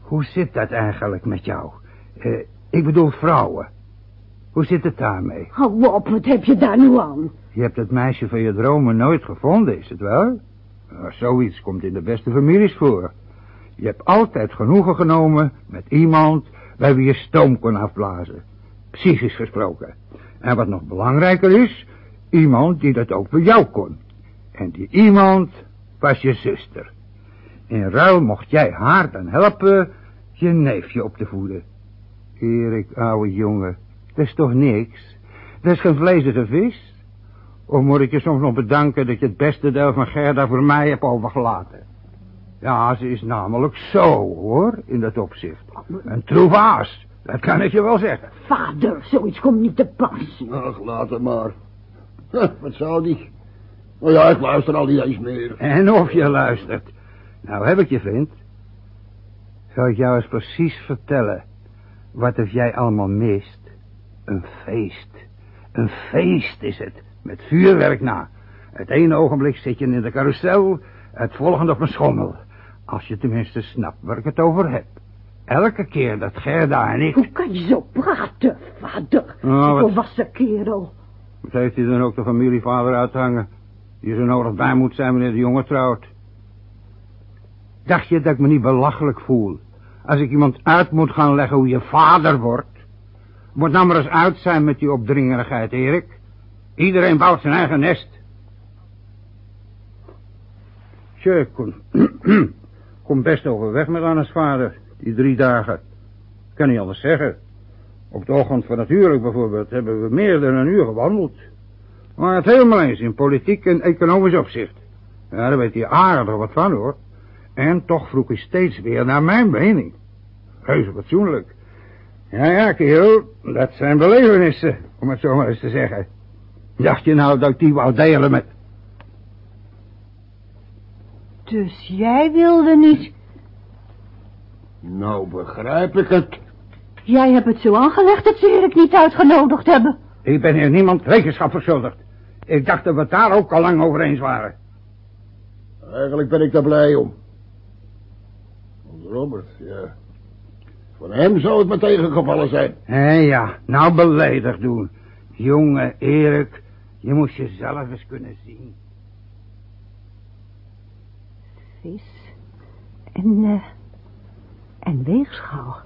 [SPEAKER 3] Hoe zit dat eigenlijk met jou? Eh, ik bedoel vrouwen. Hoe zit het daarmee?
[SPEAKER 2] Hou op, wat heb je daar nu aan?
[SPEAKER 3] Je hebt het meisje van je dromen nooit gevonden, is het wel? Nou, zoiets komt in de beste families voor. Je hebt altijd genoegen genomen met iemand bij wie je stoom kon afblazen. Psychisch gesproken. En wat nog belangrijker is, iemand die dat ook voor jou kon. En die iemand was je zuster. In ruil mocht jij haar dan helpen je neefje op te voeden. Erik, ouwe jongen, dat is toch niks? Dat is geen vleesige vis? Of moet ik je soms nog bedanken dat je het beste deel van Gerda voor mij hebt overgelaten? Ja, ze is namelijk zo, hoor, in dat opzicht. Een troevaas, dat kan ik je wel zeggen.
[SPEAKER 2] Vader, zoiets komt niet te pas.
[SPEAKER 6] Ach, laat het maar. Huh, wat zou die? Nou ja, ik luister al niet eens meer.
[SPEAKER 3] En of je luistert. Nou heb ik je, vriend. Zal ik jou eens precies vertellen wat of jij allemaal mist? Een feest. Een feest is het. Met vuurwerk na. Het ene ogenblik zit je in de carousel, het volgende op een schommel. Als je tenminste snapt waar ik het over heb. Elke keer dat Gerda en ik...
[SPEAKER 2] Hoe kan je zo praten, vader?
[SPEAKER 3] Oh,
[SPEAKER 2] Een
[SPEAKER 3] wat-
[SPEAKER 2] volwassen kerel.
[SPEAKER 3] Wat heeft hij dan ook de familievader uithangen? Die zo nodig bij moet zijn wanneer de jongen trouwt. Dacht je dat ik me niet belachelijk voel? Als ik iemand uit moet gaan leggen hoe je vader wordt? Moet nou maar eens uit zijn met die opdringerigheid, Erik. Iedereen bouwt zijn eigen nest. Tje, ik kon, (clears throat) kon best overweg met Anna's vader, die drie dagen. Ik kan niet anders zeggen. Op de ochtend van natuurlijk bijvoorbeeld hebben we meer dan een uur gewandeld. Maar het helemaal eens in politiek en economisch opzicht. Ja, daar weet hij aardig wat van hoor. En toch vroeg hij steeds weer naar mijn mening. Reuze fatsoenlijk. Ja, ja, kerel, dat zijn belevenissen, om het zo maar eens te zeggen. Dacht je nou dat ik die wou delen met...
[SPEAKER 2] Dus jij wilde niet...
[SPEAKER 6] Nou begrijp ik het.
[SPEAKER 2] Jij hebt het zo aangelegd dat ze Erik niet uitgenodigd hebben.
[SPEAKER 3] Ik ben hier niemand rekenschap verschuldigd. Ik dacht dat we het daar ook al lang over eens waren.
[SPEAKER 6] Eigenlijk ben ik daar blij om. Want Robert, ja. Van hem zou het me tegengevallen zijn.
[SPEAKER 3] Hé ja, nou beledigd doen. Jonge Erik, je moest jezelf eens kunnen zien.
[SPEAKER 2] Vis en, eh, en weegschaal.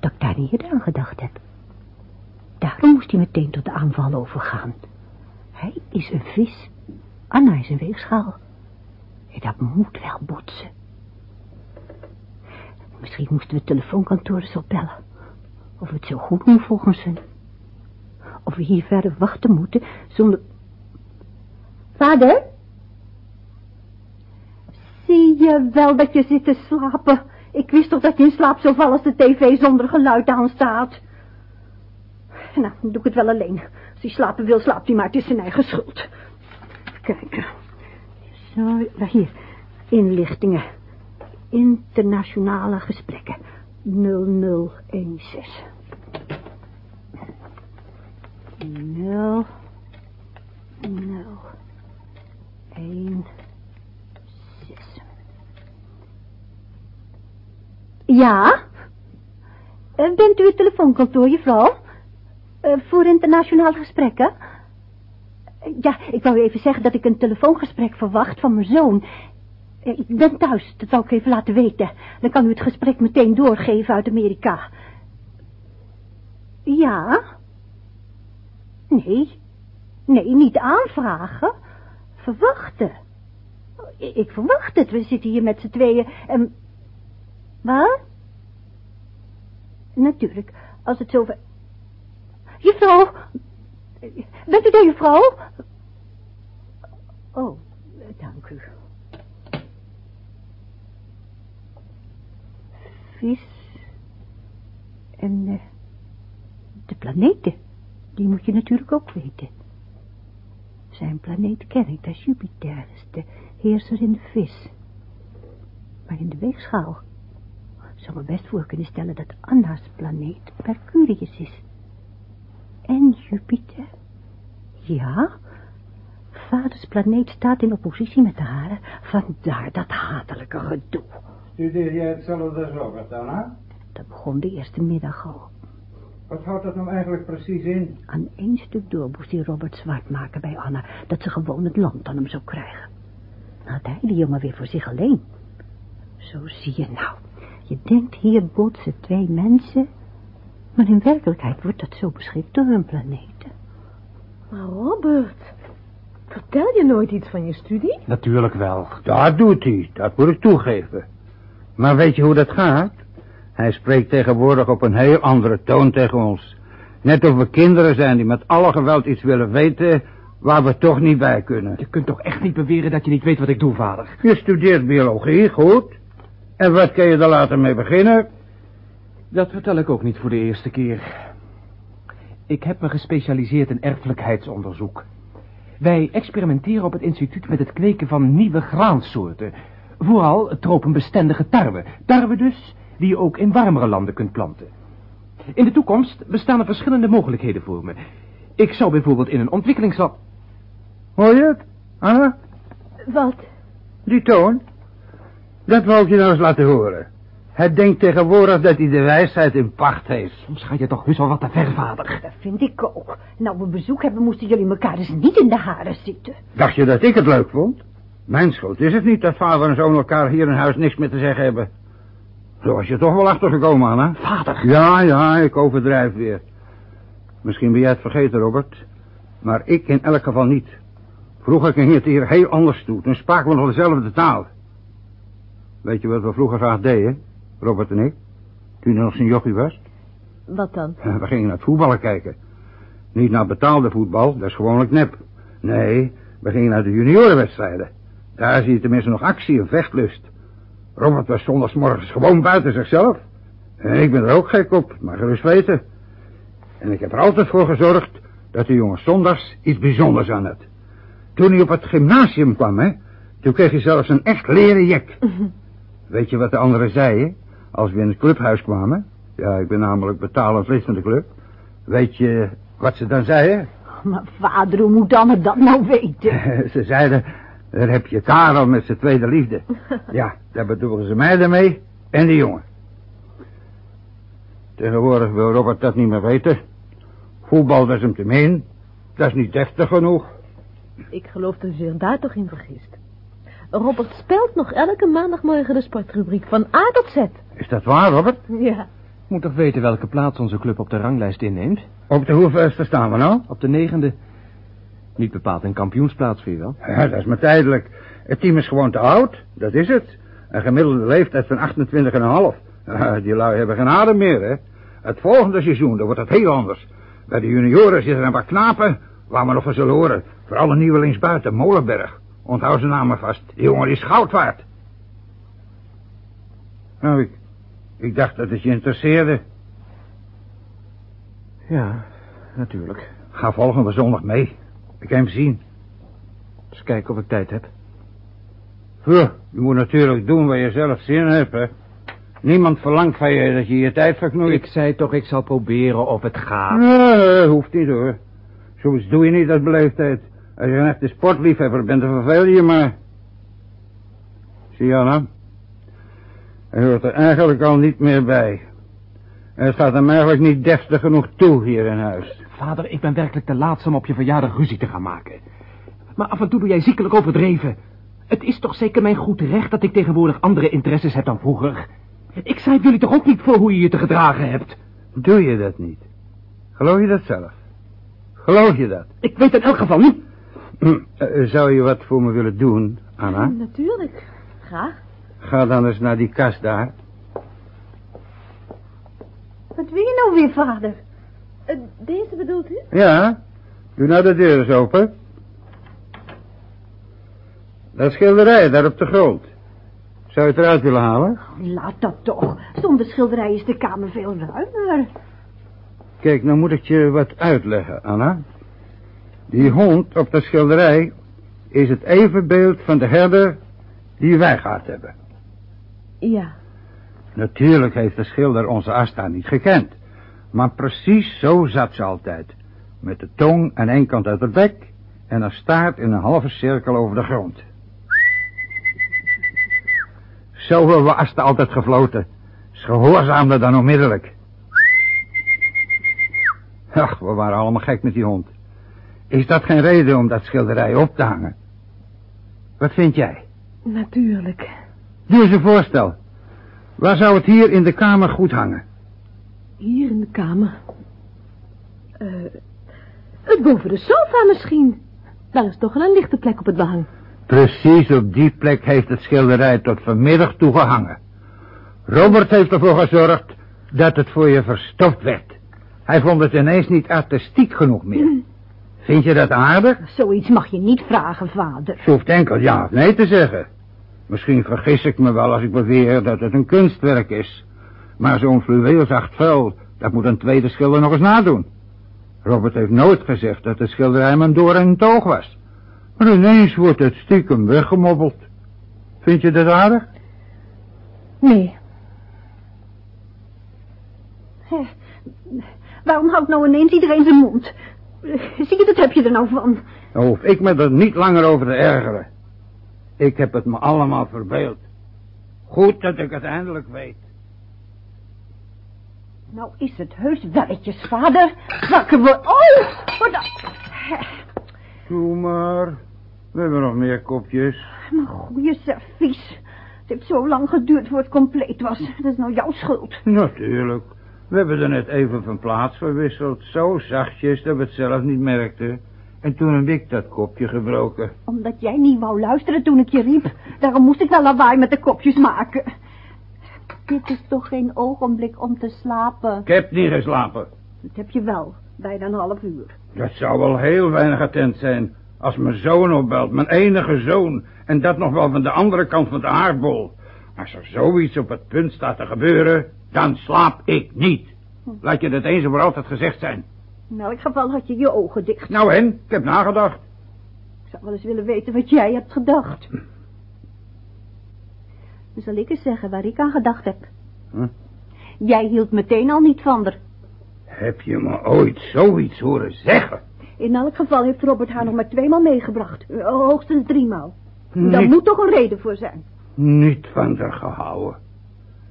[SPEAKER 2] Dat ik daar niet eerder aan gedacht heb. Daarom moest hij meteen tot de aanval overgaan. Hij is een vis, Anna is een weegschaal. Dat moet wel botsen. Misschien moesten we het telefoonkantoor eens opbellen. Of we het zo goed doen volgens hun. Of we hier verder wachten moeten zonder... Vader? Zie je wel dat je zit te slapen? Ik wist toch dat je in slaap zou vallen als de tv zonder geluid aanstaat. Nou, dan doe ik het wel alleen. Als hij slapen wil, slaapt hij maar. Het is zijn eigen schuld. Kijk. Zo, hier. Inlichtingen. Internationale gesprekken. 0016. 0 0 1 6. Ja? Eh, Bent u het telefoonkantoor, juffrouw? Eh, voor internationale gesprekken? Ja, ik wou u even zeggen dat ik een telefoongesprek verwacht van mijn zoon. Eh, Ik ben thuis, dat zou ik even laten weten. Dan kan u het gesprek meteen doorgeven uit Amerika. Ja? Nee. Nee, niet aanvragen. Verwachten. Ik, ik verwacht het. We zitten hier met z'n tweeën en... Wat? Natuurlijk, als het zover... Juffrouw! Bent u daar, juffrouw? Oh, dank u. Vis en eh, de planeten, die moet je natuurlijk ook weten. Zijn planeet ken ik, dat is Jupiter, is de heerser in de vis. Maar in de weegschaal zou me best voor kunnen stellen dat Anna's planeet Mercurius is. En Jupiter? Ja, vaders planeet staat in oppositie met de hare, vandaar dat hatelijke gedoe.
[SPEAKER 3] Studeer jij hetzelfde als Robert dan, hè?
[SPEAKER 2] Dat begon de eerste middag al.
[SPEAKER 3] Wat houdt dat nou eigenlijk precies in?
[SPEAKER 2] Aan één stuk door moest hij Robert zwart maken bij Anna, dat ze gewoon het land aan hem zou krijgen. Dan had hij die jongen weer voor zich alleen. Zo zie je nou. Je denkt hier botsen twee mensen, maar in werkelijkheid wordt dat zo beschikt door hun planeten.
[SPEAKER 5] Maar Robert, vertel je nooit iets van je studie?
[SPEAKER 4] Natuurlijk wel.
[SPEAKER 3] Dat doet hij, dat moet ik toegeven. Maar weet je hoe dat gaat? Hij spreekt tegenwoordig op een heel andere toon tegen ons. Net of we kinderen zijn die met alle geweld iets willen weten... waar we toch niet bij kunnen.
[SPEAKER 4] Je kunt toch echt niet beweren dat je niet weet wat ik doe, vader?
[SPEAKER 3] Je studeert biologie, goed. En wat kan je er later mee beginnen?
[SPEAKER 4] Dat vertel ik ook niet voor de eerste keer. Ik heb me gespecialiseerd in erfelijkheidsonderzoek. Wij experimenteren op het instituut met het kweken van nieuwe graansoorten. Vooral tropenbestendige tarwe. Tarwe dus, die je ook in warmere landen kunt planten. In de toekomst bestaan er verschillende mogelijkheden voor me. Ik zou bijvoorbeeld in een ontwikkelingslab...
[SPEAKER 3] Hoor je het, Anna?
[SPEAKER 2] Wat?
[SPEAKER 3] Die toon? Dat wou ik je nou eens laten horen. Hij denkt tegenwoordig dat hij de wijsheid in pacht heeft.
[SPEAKER 4] Soms ga je toch heus wel wat te ver, vader.
[SPEAKER 2] Dat vind ik ook. Nou, we bezoek hebben, moesten jullie elkaar dus niet in de haren zitten.
[SPEAKER 3] Dacht je dat ik het leuk vond? Mijn schuld is het niet dat vader en zoon elkaar hier in huis niks meer te zeggen hebben. Zo was je toch wel achtergekomen, Anna.
[SPEAKER 4] Vader.
[SPEAKER 3] Ja, ja, ik overdrijf weer. Misschien ben jij het vergeten, Robert. Maar ik in elk geval niet. Vroeger ging het hier heel anders toe. Toen spraken we nog dezelfde taal. Weet je wat we vroeger graag deden, Robert en ik? Toen hij nog zijn jochie was?
[SPEAKER 5] Wat dan? (laughs)
[SPEAKER 3] We gingen naar het voetballen kijken. Niet naar betaalde voetbal, dat is gewoonlijk nep. Nee, we gingen naar de juniorenwedstrijden. Daar zie je tenminste nog actie en vechtlust. Robert was zondagsmorgens gewoon buiten zichzelf. En ik ben er ook gek op, maar gerust weten. En ik heb er altijd voor gezorgd dat de jongen zondags iets bijzonders aan had. Toen hij op het gymnasium kwam, hè, toen kreeg hij zelfs een echt leren jek. (laughs) Weet je wat de anderen zeiden, als we in het clubhuis kwamen? Ja, ik ben namelijk betalend lid van de club. Weet je wat ze dan zeiden?
[SPEAKER 2] Maar vader, hoe moet Anne dat nou weten? (laughs)
[SPEAKER 3] ze zeiden, daar heb je Karel met zijn tweede liefde. (laughs) Ja, daar bedoelen ze mij ermee en die jongen. Tegenwoordig wil Robert dat niet meer weten. Voetbal was hem te min. Dat is niet deftig genoeg.
[SPEAKER 5] Ik geloof dat u zich daar toch in vergist. Robert speelt nog elke maandagmorgen de sportrubriek van A tot Z.
[SPEAKER 3] Is dat waar, Robert?
[SPEAKER 5] Ja.
[SPEAKER 4] Moet toch weten welke plaats onze club op de ranglijst inneemt?
[SPEAKER 3] Op de hoeveelste staan we nou?
[SPEAKER 4] Op de negende. Niet bepaald een kampioensplaats, vind je wel?
[SPEAKER 3] Ja, dat is maar tijdelijk. Het team is gewoon te oud, dat is het. Een gemiddelde leeftijd van 28,5. Ja, die lui hebben geen adem meer, hè. Het volgende seizoen, dan wordt het heel anders. Bij de junioren zitten er een paar knapen, waar we nog van zullen horen. Vooral een nieuwe linksbuiten, Molenberg. Onthoud zijn naam maar vast. Die jongen is goud waard. Nou, ik, ik dacht dat het je interesseerde.
[SPEAKER 4] Ja, natuurlijk.
[SPEAKER 3] Ga volgende zondag mee. Ik kan hem zien.
[SPEAKER 4] Eens kijken of ik tijd heb.
[SPEAKER 3] Huh, je moet natuurlijk doen waar je zelf zin in hebt, hè. Niemand verlangt van je dat je je tijd verknoeit.
[SPEAKER 4] Ik zei toch, ik zal proberen of het gaat.
[SPEAKER 3] Nee, hoeft niet hoor. Zoiets doe je niet uit beleefdheid. Als je een echte sportliefhebber bent, dan verveel je je maar. Nou? Hij hoort er eigenlijk al niet meer bij. En het gaat hem eigenlijk niet deftig genoeg toe hier in huis.
[SPEAKER 4] Vader, ik ben werkelijk de laatste om op je verjaardag ruzie te gaan maken. Maar af en toe doe jij ziekelijk overdreven. Het is toch zeker mijn goed recht dat ik tegenwoordig andere interesses heb dan vroeger. Ik schrijf jullie toch ook niet voor hoe je je te gedragen hebt?
[SPEAKER 3] Doe je dat niet? Geloof je dat zelf? Geloof je dat?
[SPEAKER 4] Ik weet in elk geval niet.
[SPEAKER 3] Eh, Zou je wat voor me willen doen, Anna?
[SPEAKER 5] Natuurlijk. Graag.
[SPEAKER 3] Ga dan eens naar die kast daar.
[SPEAKER 2] Wat wil je nou weer, vader?
[SPEAKER 5] Eh, deze bedoelt u?
[SPEAKER 3] Ja, doe nou de deur eens open. Dat schilderij daar op de grond. Zou je het eruit willen halen?
[SPEAKER 2] Laat dat toch. Zonder schilderij is de kamer veel ruimer.
[SPEAKER 3] Kijk, nou moet ik je wat uitleggen, Anna. Die hond op de schilderij is het evenbeeld van de herder die wij gehad hebben.
[SPEAKER 5] Ja.
[SPEAKER 3] Natuurlijk heeft de schilder onze Asta niet gekend. Maar precies zo zat ze altijd. Met de tong aan één kant uit de bek en een staart in een halve cirkel over de grond. Zo hebben we Asta altijd gefloten. Ze gehoorzaamde dan onmiddellijk. Ach, we waren allemaal gek met die hond. Is dat geen reden om dat schilderij op te hangen? Wat vind jij?
[SPEAKER 5] Natuurlijk.
[SPEAKER 3] Doe eens een voorstel. Waar zou het hier in de kamer goed hangen?
[SPEAKER 5] Hier in de kamer. Eh, het boven de sofa misschien. Daar is toch wel een lichte plek op het behang.
[SPEAKER 3] Precies op die plek heeft het schilderij tot vanmiddag toe gehangen. Robert heeft ervoor gezorgd dat het voor je verstopt werd. Hij vond het ineens niet artistiek genoeg meer. (clears throat) Vind je dat aardig?
[SPEAKER 2] Zoiets mag je niet vragen, vader.
[SPEAKER 3] Ze hoeft enkel ja of nee te zeggen. Misschien vergis ik me wel als ik beweer dat het een kunstwerk is. Maar zo'n fluweelzacht vuil, dat moet een tweede schilder nog eens nadoen. Robert heeft nooit gezegd dat de schilderij hem door en toog was. Maar ineens wordt het stiekem weggemobbeld. Vind je dat aardig?
[SPEAKER 2] Nee. Hé, Waarom houdt nou ineens iedereen zijn mond? Zie je, dat heb je er nou van.
[SPEAKER 3] Dan hoef ik me er niet langer over te ergeren. Ik heb het me allemaal verbeeld. Goed dat ik het eindelijk weet.
[SPEAKER 2] Nou is het heus welletjes, vader. Wakker word... Oh, wat?
[SPEAKER 3] Doe maar. We hebben nog meer kopjes.
[SPEAKER 2] Mijn goeie servies. Het heeft zo lang geduurd voor het compleet was. Dat is nou jouw schuld.
[SPEAKER 3] Natuurlijk. We hebben er net even van plaats verwisseld. Zo zachtjes dat we het zelf niet merkten. En toen heb ik dat kopje gebroken.
[SPEAKER 2] Omdat jij niet wou luisteren toen ik je riep. Daarom moest ik wel lawaai met de kopjes maken. Dit is toch geen ogenblik om te slapen?
[SPEAKER 3] Ik heb niet geslapen.
[SPEAKER 2] Dat heb je wel. Bijna een half uur.
[SPEAKER 3] Dat zou wel heel weinig attent zijn. Als mijn zoon opbelt, mijn enige zoon. En dat nog wel van de andere kant van de aardbol. Als er zoiets op het punt staat te gebeuren, dan slaap ik niet. Laat je dat eens en voor altijd gezegd zijn.
[SPEAKER 2] In elk geval had je je ogen dicht.
[SPEAKER 3] Nou en, ik heb nagedacht.
[SPEAKER 2] Ik zou wel eens willen weten wat jij hebt gedacht. Dan zal ik eens zeggen waar ik aan gedacht heb.
[SPEAKER 3] Huh?
[SPEAKER 2] Jij hield meteen al niet van haar.
[SPEAKER 3] Heb je me ooit zoiets horen zeggen?
[SPEAKER 2] In elk geval heeft Robert haar nog maar tweemaal meegebracht. Hoogstens driemaal. Daar
[SPEAKER 3] Niet-
[SPEAKER 2] moet toch een reden voor zijn.
[SPEAKER 3] Niet van haar gehouden.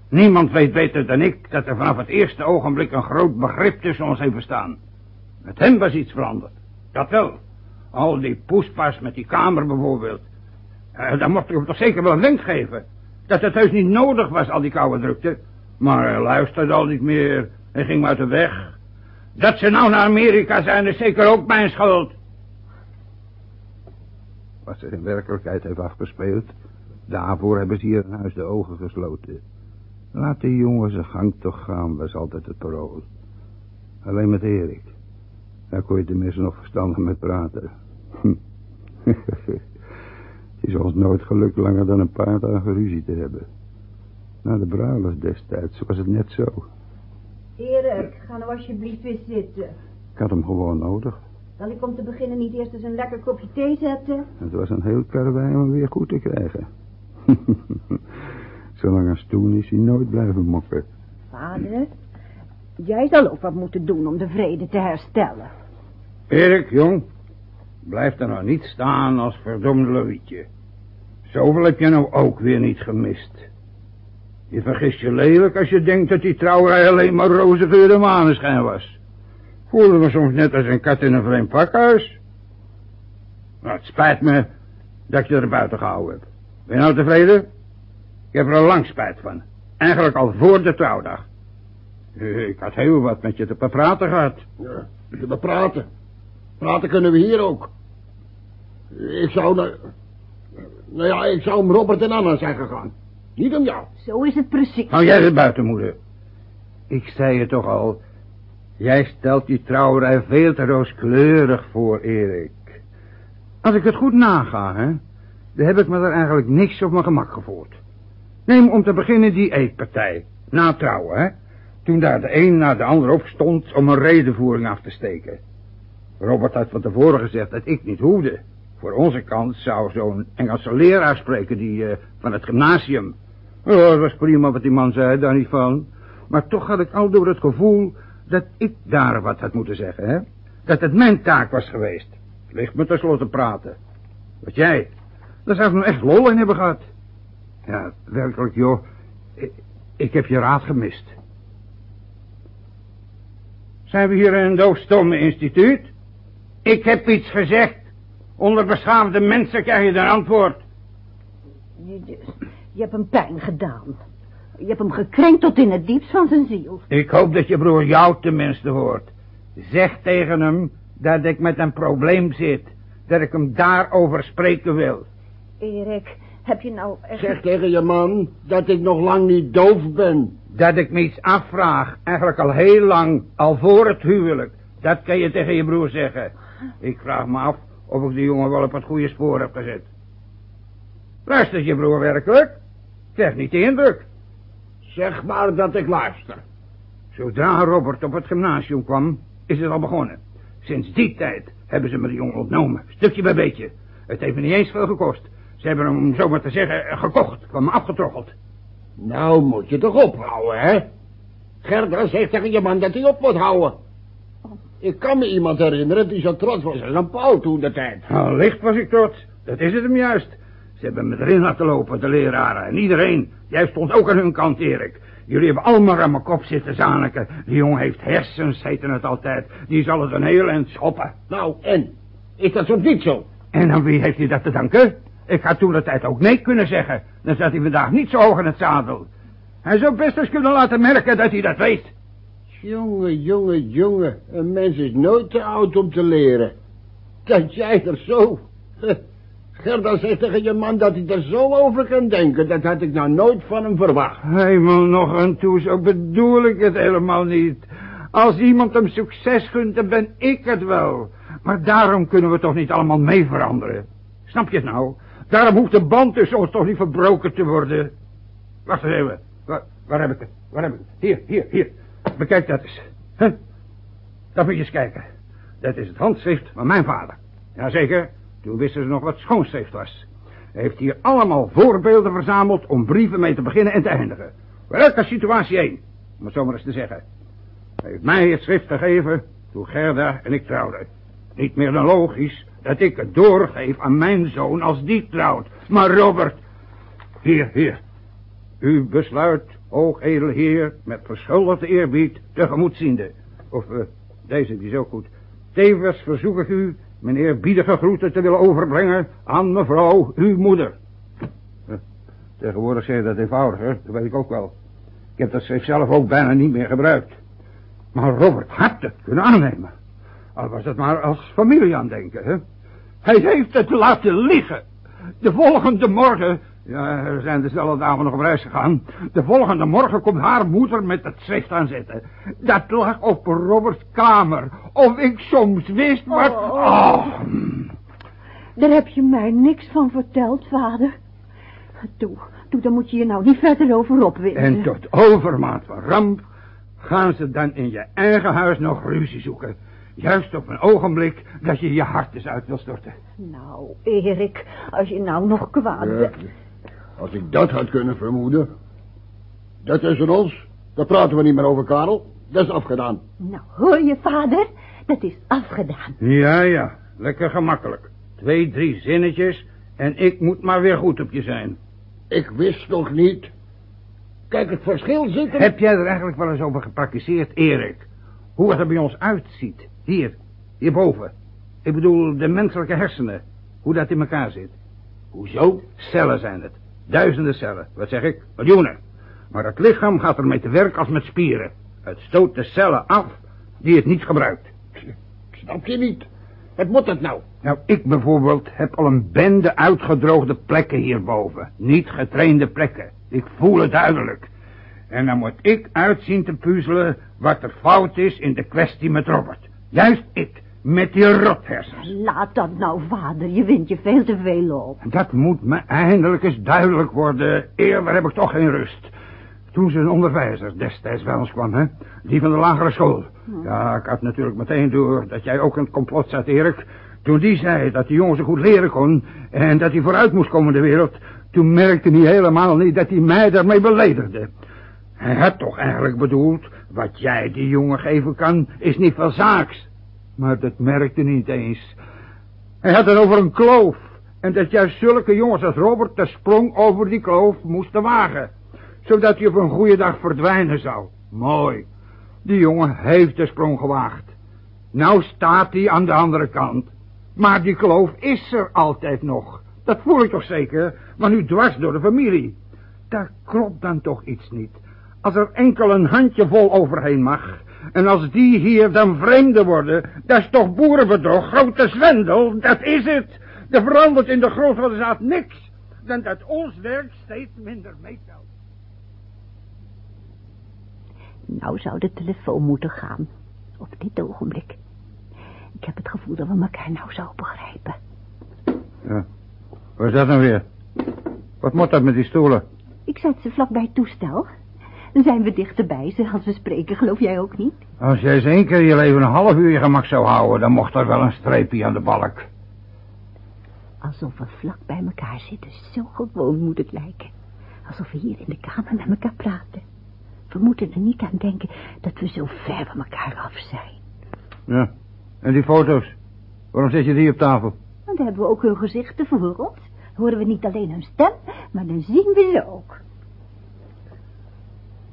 [SPEAKER 3] Niemand weet beter dan ik dat er vanaf het eerste ogenblik een groot begrip tussen ons heeft bestaan. Met hem was iets veranderd. Dat wel. Al die poespas met die kamer bijvoorbeeld. Eh, dan mocht ik hem toch zeker wel een wenk geven. Dat het heus niet nodig was, al die koude drukte. Maar hij luisterde al niet meer. Hij ging me uit de weg. Dat ze nou naar Amerika zijn is zeker ook mijn schuld.
[SPEAKER 7] Wat zich in werkelijkheid heeft afgespeeld, daarvoor hebben ze hier in huis de ogen gesloten. Laat die jongen zijn gang toch gaan, was altijd het parool. Alleen met Erik. Daar kon je tenminste nog verstandig mee praten. (laughs) het is ons nooit gelukt langer dan een paar dagen ruzie te hebben. Na de bruiloft destijds was het net zo.
[SPEAKER 2] Erik, ga nou alsjeblieft weer zitten.
[SPEAKER 7] Ik had hem gewoon nodig.
[SPEAKER 2] Zal ik om te beginnen niet eerst eens een lekker kopje thee zetten?
[SPEAKER 7] Het was een heel karwei om hem weer goed te krijgen. (laughs) Zolang als toen is hij nooit blijven mokken.
[SPEAKER 2] Vader, jij zal ook wat moeten doen om de vrede te herstellen.
[SPEAKER 3] Erik, jong, blijf er nou niet staan als verdomde Louietje. Zoveel heb je nou ook weer niet gemist. Je vergist je lelijk als je denkt dat die trouwerij alleen maar roze geur maneschijn was. Voelde me soms net als een kat in een vreemd pakhuis. Nou, het spijt me dat je er buiten gehouden hebt. Ben je nou tevreden? Ik heb er al lang spijt van. Eigenlijk al voor de trouwdag. Eh, Ik had heel wat met je te praten gehad.
[SPEAKER 6] Ja, we praten. Praten kunnen we hier ook. Ik zou naar... Nou ja, ik zou om Robert en Anna zijn gegaan. Niet om jou.
[SPEAKER 2] Zo is het precies.
[SPEAKER 3] Hou jij er buiten, moeder. Ik zei je toch al. Jij stelt die trouwerij veel te rooskleurig voor, Erik. Als ik het goed naga, hè, dan heb ik me er eigenlijk niks op mijn gemak gevoeld. Neem om te beginnen die eetpartij. Na trouwen, hè. Toen daar de een na de ander opstond om een redenvoering af te steken. Robert had van tevoren gezegd dat ik niet hoefde. Voor onze kant zou zo'n Engelse leraar spreken die eh, van het gymnasium. Ja, dat was prima wat die man zei, daar niet van. Maar toch had ik al door het gevoel dat ik daar wat had moeten zeggen, hè. Dat het mijn taak was geweest. Ligt me tenslotte praten. Wat jij, daar zou ik nou echt lol in hebben gehad. Ja, werkelijk, joh. Ik, ik heb je raad gemist. Zijn we hier in een doofstomme instituut? Ik heb iets gezegd. Onder beschaafde mensen krijg je een antwoord.
[SPEAKER 2] Je, je- je hebt hem pijn gedaan. Je hebt hem gekrenkt tot in het diepst van zijn ziel.
[SPEAKER 3] Ik hoop dat je broer jou tenminste hoort. Zeg tegen hem dat ik met een probleem zit. Dat ik hem daarover spreken wil.
[SPEAKER 2] Erik, heb je nou echt...
[SPEAKER 6] Zeg tegen je man dat ik nog lang niet doof ben.
[SPEAKER 3] Dat ik me iets afvraag. Eigenlijk al heel lang. Al voor het huwelijk. Dat kan je tegen je broer zeggen. Ik vraag me af of ik de jongen wel op het goede spoor heb gezet. Luistert je broer werkelijk? Krijg niet de indruk.
[SPEAKER 6] Zeg maar dat ik luister.
[SPEAKER 3] Zodra Robert op het gymnasium kwam, is het al begonnen. Sinds die tijd hebben ze me de jongen ontnomen, stukje bij beetje. Het heeft me niet eens veel gekost. Ze hebben hem, zo maar te zeggen, gekocht, van me afgetroggeld.
[SPEAKER 6] Nou moet je toch ophouden, hè? Gerda zegt tegen je man dat hij op moet houden. Ik kan me iemand herinneren die zo trots was als een pauw toen de tijd.
[SPEAKER 3] Nou, licht was ik trots, dat is het hem juist. Ze hebben me erin laten lopen, de leraren, en iedereen. Jij stond ook aan hun kant, Erik. Jullie hebben allemaal aan mijn kop zitten zaniken. Die jongen heeft hersens, heten het altijd. Die zal het een heel eind schoppen.
[SPEAKER 6] Nou, en? Is dat soms niet zo?
[SPEAKER 3] En aan wie heeft hij dat te danken? Ik had toen de tijd ook nee kunnen zeggen. Dan zat hij vandaag niet zo hoog in het zadel. Hij zou best eens kunnen laten merken dat hij dat weet.
[SPEAKER 6] Jongen, jongen, jongen. Een mens is nooit te oud om te leren. Dat jij er zo... (laughs) Gerda zegt tegen je man dat hij er zo over kan denken. Dat had ik nou nooit van hem verwacht.
[SPEAKER 3] Hemel nog een toe, zo bedoel ik het helemaal niet. Als iemand hem succes gunt, dan ben ik het wel. Maar daarom kunnen we toch niet allemaal mee veranderen. Snap je het nou? Daarom hoeft de band tussen ons toch niet verbroken te worden. Wacht eens even. Waar, heb ik het? Waar heb ik het? Hier, hier, hier. Bekijk dat eens. Huh? Dat moet je eens kijken. Dat is het handschrift van mijn vader. Jazeker, toen wisten ze nog wat schoonschrift was. Hij heeft hier allemaal voorbeelden verzameld om brieven mee te beginnen en te eindigen. Voor elke situatie één, om het zo maar eens te zeggen. Hij heeft mij het schrift gegeven toen Gerda en ik trouwden. Niet meer dan logisch dat ik het doorgeef aan mijn zoon als die trouwt. Maar Robert, hier, hier. U besluit, hoogedel heer, met verschuldigde eerbied, tegemoetziende. Of, uh, deze, die is ook goed. Tevens verzoek ik u, meneer biedige groeten te willen overbrengen aan mevrouw, uw moeder. Uh, tegenwoordig zeg je dat eenvoudiger, dat weet ik ook wel. Ik heb dat schrift zelf ook bijna niet meer gebruikt. Maar Robert had het kunnen aannemen. Al was het maar als familie aan denken, hè. Hij heeft het laten liggen. De volgende morgen... Ja, er zijn dezelfde dagen nog op reis gegaan. De volgende morgen komt haar moeder met het schrift aanzetten. Dat lag op Roberts kamer. Of ik soms wist wat...
[SPEAKER 2] Oh.
[SPEAKER 3] Oh.
[SPEAKER 2] Daar heb je mij niks van verteld, vader. Toe, toe, daar moet je je nou niet verder over opwinden.
[SPEAKER 3] En tot overmaat van ramp gaan ze dan in je eigen huis nog ruzie zoeken. Juist op een ogenblik dat je je hart eens uit wil storten.
[SPEAKER 2] Nou, Erik, als je nou nog kwaad
[SPEAKER 6] Ja,
[SPEAKER 2] bent...
[SPEAKER 6] als ik dat had kunnen vermoeden. Dat tussen ons, daar praten we niet meer over, Karel. Dat is afgedaan.
[SPEAKER 2] Nou, hoor je, vader? Dat is afgedaan.
[SPEAKER 3] Ja, ja, lekker gemakkelijk. Twee, drie zinnetjes en ik moet maar weer goed op je zijn.
[SPEAKER 6] Ik wist nog niet. Kijk, het verschil zit er...
[SPEAKER 3] Heb jij er eigenlijk wel eens over gepraktiseerd, Erik? Hoe het er bij ons uitziet. Hier, hierboven. Ik bedoel, de menselijke hersenen. Hoe dat in elkaar zit.
[SPEAKER 6] Hoezo?
[SPEAKER 3] Cellen zijn het. Duizenden cellen. Wat zeg ik? Miljoenen. Maar het lichaam gaat ermee te werk als met spieren. Het stoot de cellen af die het niet gebruikt.
[SPEAKER 6] Snap je niet? Wat moet dat nou?
[SPEAKER 3] Nou, ik bijvoorbeeld heb al een bende uitgedroogde plekken hierboven. Niet getrainde plekken. Ik voel het duidelijk. En dan moet ik uitzien te puzzelen wat er fout is in de kwestie met Robert. Juist ik, met die rothersens.
[SPEAKER 2] Laat dat nou, vader. Je wint je veel te veel op.
[SPEAKER 3] Dat moet me eindelijk eens duidelijk worden. Eerder heb ik toch geen rust. Toen ze een onderwijzer destijds bij ons kwam, hè? Die van de lagere school. Ja, ik had natuurlijk meteen door dat jij ook in het complot zat, Erik. Toen die zei dat die jongen zo goed leren kon... en dat hij vooruit moest komen in de wereld... toen merkte hij helemaal niet dat hij mij daarmee beledigde. Hij had toch eigenlijk bedoeld... wat jij die jongen geven kan, is niet veel zaaks. Maar dat merkte niet eens. Hij had het over een kloof. En dat juist zulke jongens als Robert de sprong over die kloof moesten wagen. Zodat hij op een goede dag verdwijnen zou. Mooi. Die jongen heeft de sprong gewaagd. Nou staat hij aan de andere kant. Maar die kloof is er altijd nog. Dat voel ik toch zeker, maar nu dwars door de familie. Daar klopt dan toch iets niet. Als er enkel een handjevol overheen mag... en als die hier dan vreemden worden... dat is toch boerenbedrog, grote zwendel, dat is het. Er verandert in de grootvaderzaad niks... dan dat ons werk steeds minder meetelt.
[SPEAKER 2] Nou zou de telefoon moeten gaan. Op dit ogenblik. Ik heb het gevoel dat we elkaar nou zouden begrijpen.
[SPEAKER 3] Ja, waar is dat nou weer? Wat moet dat met die stoelen?
[SPEAKER 2] Ik zet ze vlak bij het toestel. Dan zijn we dichterbij ze als we spreken, geloof jij ook niet?
[SPEAKER 3] Als jij eens één keer je leven een half uur je gemak zou houden... dan mocht er wel een streepje aan de balk.
[SPEAKER 2] Alsof we vlak bij elkaar zitten. Zo gewoon moet het lijken. Alsof we hier in de kamer met elkaar praten. We moeten er niet aan denken dat we zo ver van elkaar af zijn.
[SPEAKER 3] Ja, en die foto's? Waarom zet je die op tafel?
[SPEAKER 2] Want dan hebben we ook hun gezichten voor ons. Horen we niet alleen hun stem, maar dan zien we ze ook.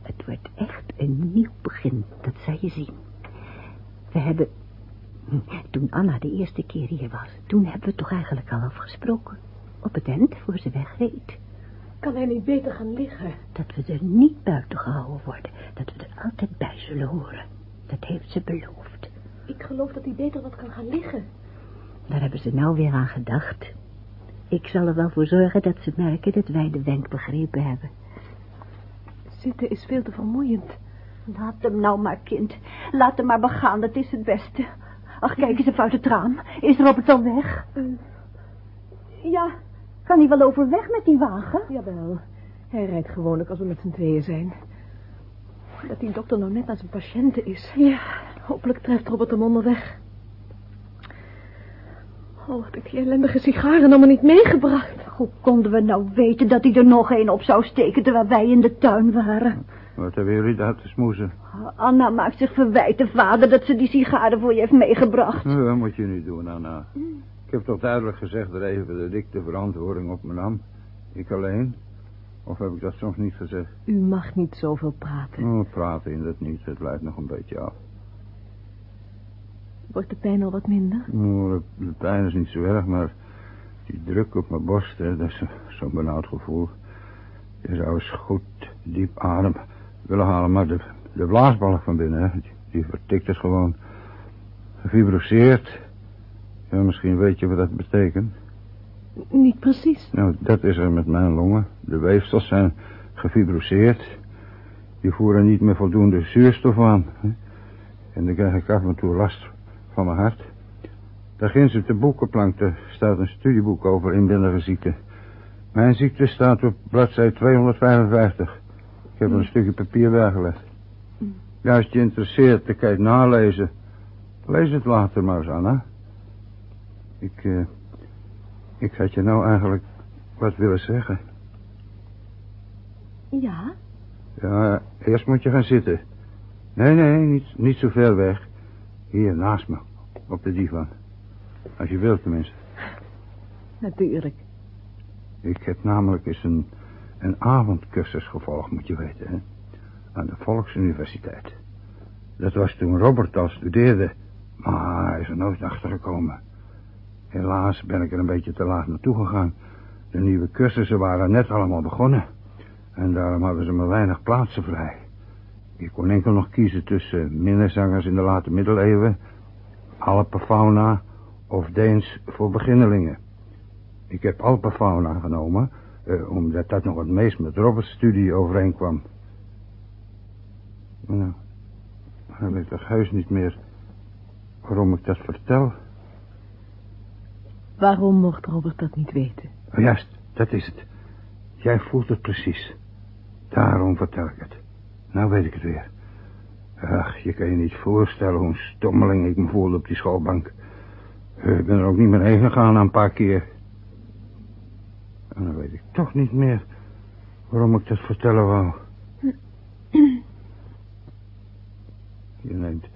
[SPEAKER 2] Het wordt echt een nieuw begin, dat zal je zien. We hebben... Toen Anna de eerste keer hier was, toen hebben we toch eigenlijk al afgesproken. Op het eind, voor ze wegreed.
[SPEAKER 5] Kan hij niet beter gaan liggen?
[SPEAKER 2] Dat we er niet buiten gehouden worden. Dat we er altijd bij zullen horen. Dat heeft ze beloofd.
[SPEAKER 5] Ik geloof dat hij beter wat kan gaan liggen.
[SPEAKER 2] Daar hebben ze nou weer aan gedacht. Ik zal er wel voor zorgen dat ze merken dat wij de wenk begrepen hebben.
[SPEAKER 5] Zitten is veel te vermoeiend.
[SPEAKER 2] Laat hem nou maar, kind. Laat hem maar begaan, dat is het beste. Ach, kijk eens even uit het raam. Is Robert al weg? Ja, kan hij wel overweg met die wagen?
[SPEAKER 5] Jawel. Hij rijdt gewoonlijk als we met z'n tweeën zijn. Dat die dokter nou net aan zijn patiënten is.
[SPEAKER 2] Ja.
[SPEAKER 5] Hopelijk treft Robert hem onderweg. Oh, had ik die ellendige sigaren maar niet meegebracht.
[SPEAKER 2] Hoe konden we nou weten dat hij er nog een op zou steken terwijl wij in de tuin waren?
[SPEAKER 3] Wat hebben jullie daar te smoezen?
[SPEAKER 2] Anna maakt zich verwijten, vader, dat ze die sigaren voor je heeft meegebracht.
[SPEAKER 3] Nou, dat moet je niet doen, Anna. Ik heb toch duidelijk gezegd, even dat ik de verantwoording op me nam. Ik alleen. Of heb ik dat soms niet gezegd?
[SPEAKER 5] U mag niet zoveel praten.
[SPEAKER 3] Oh, praten in dat niet. Het leidt nog een beetje af.
[SPEAKER 5] Wordt de pijn al wat minder?
[SPEAKER 3] Oh, de, de pijn is niet zo erg, maar die druk op mijn borst, hè, dat is zo'n benauwd gevoel. Je zou eens goed diep adem willen halen, maar de, de blaasbalk van binnen, hè, die, die vertikt het gewoon. Gefibroseerd. Ja, misschien weet je wat dat betekent.
[SPEAKER 5] Niet precies.
[SPEAKER 3] Nou, dat is er met mijn longen. De weefsels zijn gefibroseerd. Die voeren niet meer voldoende zuurstof aan. Hè. En dan krijg ik af en toe last van mijn hart. Daar ginds op de boekenplank er staat een studieboek over inwendige ziekte. Mijn ziekte staat op bladzij 255. Ik heb er een stukje papier weggelegd. Ja, als je interesseert, dan kan je het nalezen. Lees het later maar eens, Anna. Ik, eh, ik had je nou eigenlijk wat willen zeggen.
[SPEAKER 2] Ja?
[SPEAKER 3] Ja, eerst moet je gaan zitten. Nee, nee, niet, niet zo ver weg. Hier, naast me. Op de divan. Als je wilt tenminste.
[SPEAKER 5] Natuurlijk.
[SPEAKER 3] Ik heb namelijk eens een, een avondcursus gevolgd, moet je weten, hè. Aan de Volksuniversiteit. Dat was toen Robert al studeerde. Maar hij is er nooit achter gekomen. Helaas ben ik er een beetje te laat naartoe gegaan. De nieuwe cursussen waren net allemaal begonnen. En daarom hadden ze maar weinig plaatsen vrij. Ik kon enkel nog kiezen tussen minnezangers in de late middeleeuwen... Alpenfauna of Deens voor beginnelingen. Ik heb Alpenfauna genomen... eh, omdat dat nog het meest met Roberts studie overeenkwam. Nou, dan weet ik toch heus niet meer waarom ik dat vertel.
[SPEAKER 5] Waarom mocht Robert dat niet weten?
[SPEAKER 3] Oh, juist, dat is het. Jij voelt het precies. Daarom vertel ik het. Nou weet ik het weer. Ach, je kan je niet voorstellen hoe een stommeling ik me voelde op die schoolbank. Eh, Ik ben er ook niet meer heen gegaan een paar keer. En dan weet ik toch niet meer waarom ik dat vertellen wou. Je neemt,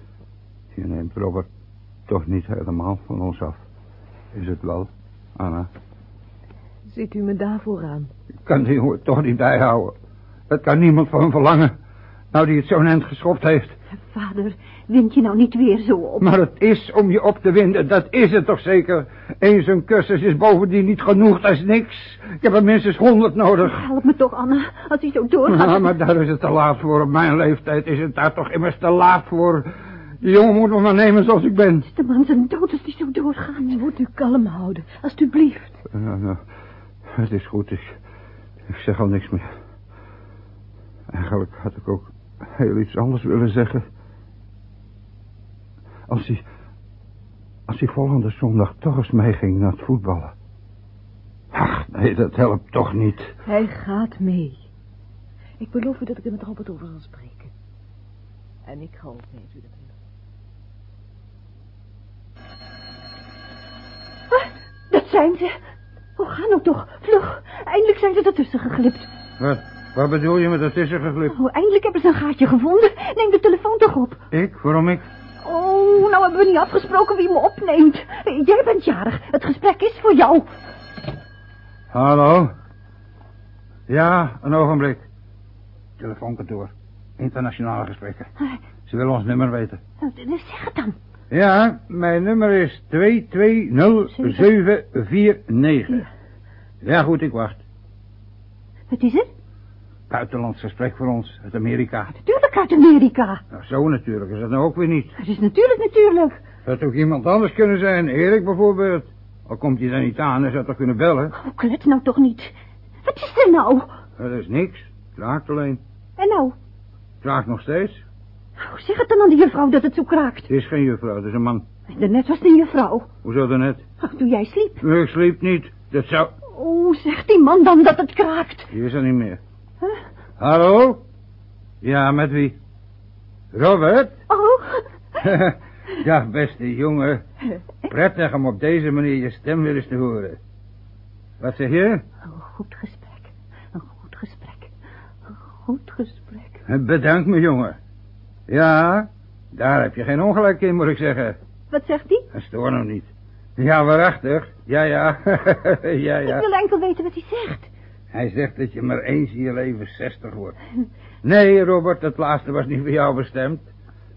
[SPEAKER 3] je neemt Robert toch niet helemaal van ons af. Is het wel, Anna?
[SPEAKER 5] Ziet u me daarvoor aan?
[SPEAKER 3] Ik kan die jongen toch niet bijhouden. Dat kan niemand van hem verlangen. Nou, die het zo'n eind geschopt heeft.
[SPEAKER 2] Vader, wind je nou niet weer zo op?
[SPEAKER 3] Maar het is om je op te winden, dat is het toch zeker. Eens een cursus is bovendien niet genoeg, dat is niks. Ik heb er minstens honderd nodig.
[SPEAKER 2] Help me toch, Anna, als hij zo doorgaat.
[SPEAKER 3] Ja, maar daar is het te laat voor. Op mijn leeftijd is het daar toch immers te laat voor. Die jongen moet me maar nemen zoals ik ben.
[SPEAKER 2] De man zijn dood als hij zo doorgaat.
[SPEAKER 5] Moet u kalm houden, alstublieft.
[SPEAKER 3] Ja, nou, het is goed. Ik, ik zeg al niks meer. Eigenlijk had ik ook heel iets anders willen zeggen. Als hij... Als hij volgende zondag toch eens meeging naar het voetballen. Ach, nee, dat helpt toch niet.
[SPEAKER 5] Hij gaat mee. Ik beloof u dat ik er met Robert over zal spreken. En ik ga ook mee, u dat wil.
[SPEAKER 2] Dat zijn ze. Oh, ga nou toch, vlug. Eindelijk zijn ze ertussen geglipt.
[SPEAKER 3] Wat, wat bedoel je met dat is er geglipt?
[SPEAKER 2] Oh, eindelijk hebben ze een gaatje gevonden. Neem de telefoon toch op.
[SPEAKER 3] Ik? Waarom ik?
[SPEAKER 2] Oh, nou hebben we niet afgesproken wie me opneemt. Jij bent jarig. Het gesprek is voor jou.
[SPEAKER 3] Hallo? Ja, een ogenblik. Telefoonkantoor. Internationale gesprekken. Ze willen ons nummer weten.
[SPEAKER 2] Nou, Zeg het dan.
[SPEAKER 3] Ja, mijn nummer is 220749. Ja, goed, ik wacht.
[SPEAKER 2] Wat is het?
[SPEAKER 3] Buitenlands gesprek voor ons, uit Amerika.
[SPEAKER 2] Natuurlijk uit Amerika.
[SPEAKER 3] Nou, zo natuurlijk is dat nou ook weer niet.
[SPEAKER 2] Het is natuurlijk, natuurlijk.
[SPEAKER 3] Zou ook iemand anders kunnen zijn, Erik bijvoorbeeld. Al komt hij dan niet aan, hij zou toch kunnen bellen.
[SPEAKER 2] Oh, klets nou toch niet. Wat is er nou?
[SPEAKER 3] Dat is niks. Kraakt alleen.
[SPEAKER 2] En nou?
[SPEAKER 3] Kraakt nog steeds.
[SPEAKER 2] Oh, zeg het dan aan die juffrouw dat het zo kraakt.
[SPEAKER 3] Het is geen juffrouw, het is een man.
[SPEAKER 2] Daarnet was het een juffrouw.
[SPEAKER 3] Hoezo dan net?
[SPEAKER 2] Oh, toen jij sliep.
[SPEAKER 3] Ik sliep niet. Dat zou...
[SPEAKER 2] Oh, zegt die man dan dat het kraakt.
[SPEAKER 3] Die is er niet meer.
[SPEAKER 2] Huh?
[SPEAKER 3] Hallo? Ja, met wie? Robert?
[SPEAKER 2] Oh. (laughs) (laughs)
[SPEAKER 3] ja, beste jongen. Prettig om op deze manier je stem weer eens te horen. Wat zeg je?
[SPEAKER 2] Een goed gesprek. Een goed gesprek. Een goed gesprek.
[SPEAKER 3] Bedankt me, jongen. Ja, daar heb je geen ongelijk in, moet ik zeggen.
[SPEAKER 2] Wat zegt hij?
[SPEAKER 3] Stoor nou niet. Ja, waarachtig. Ja, ja. (laughs) ja, ja.
[SPEAKER 2] Ik wil enkel weten wat hij zegt.
[SPEAKER 3] Hij zegt dat je maar eens in je leven zestig wordt. Nee, Robert, dat laatste was niet voor jou bestemd.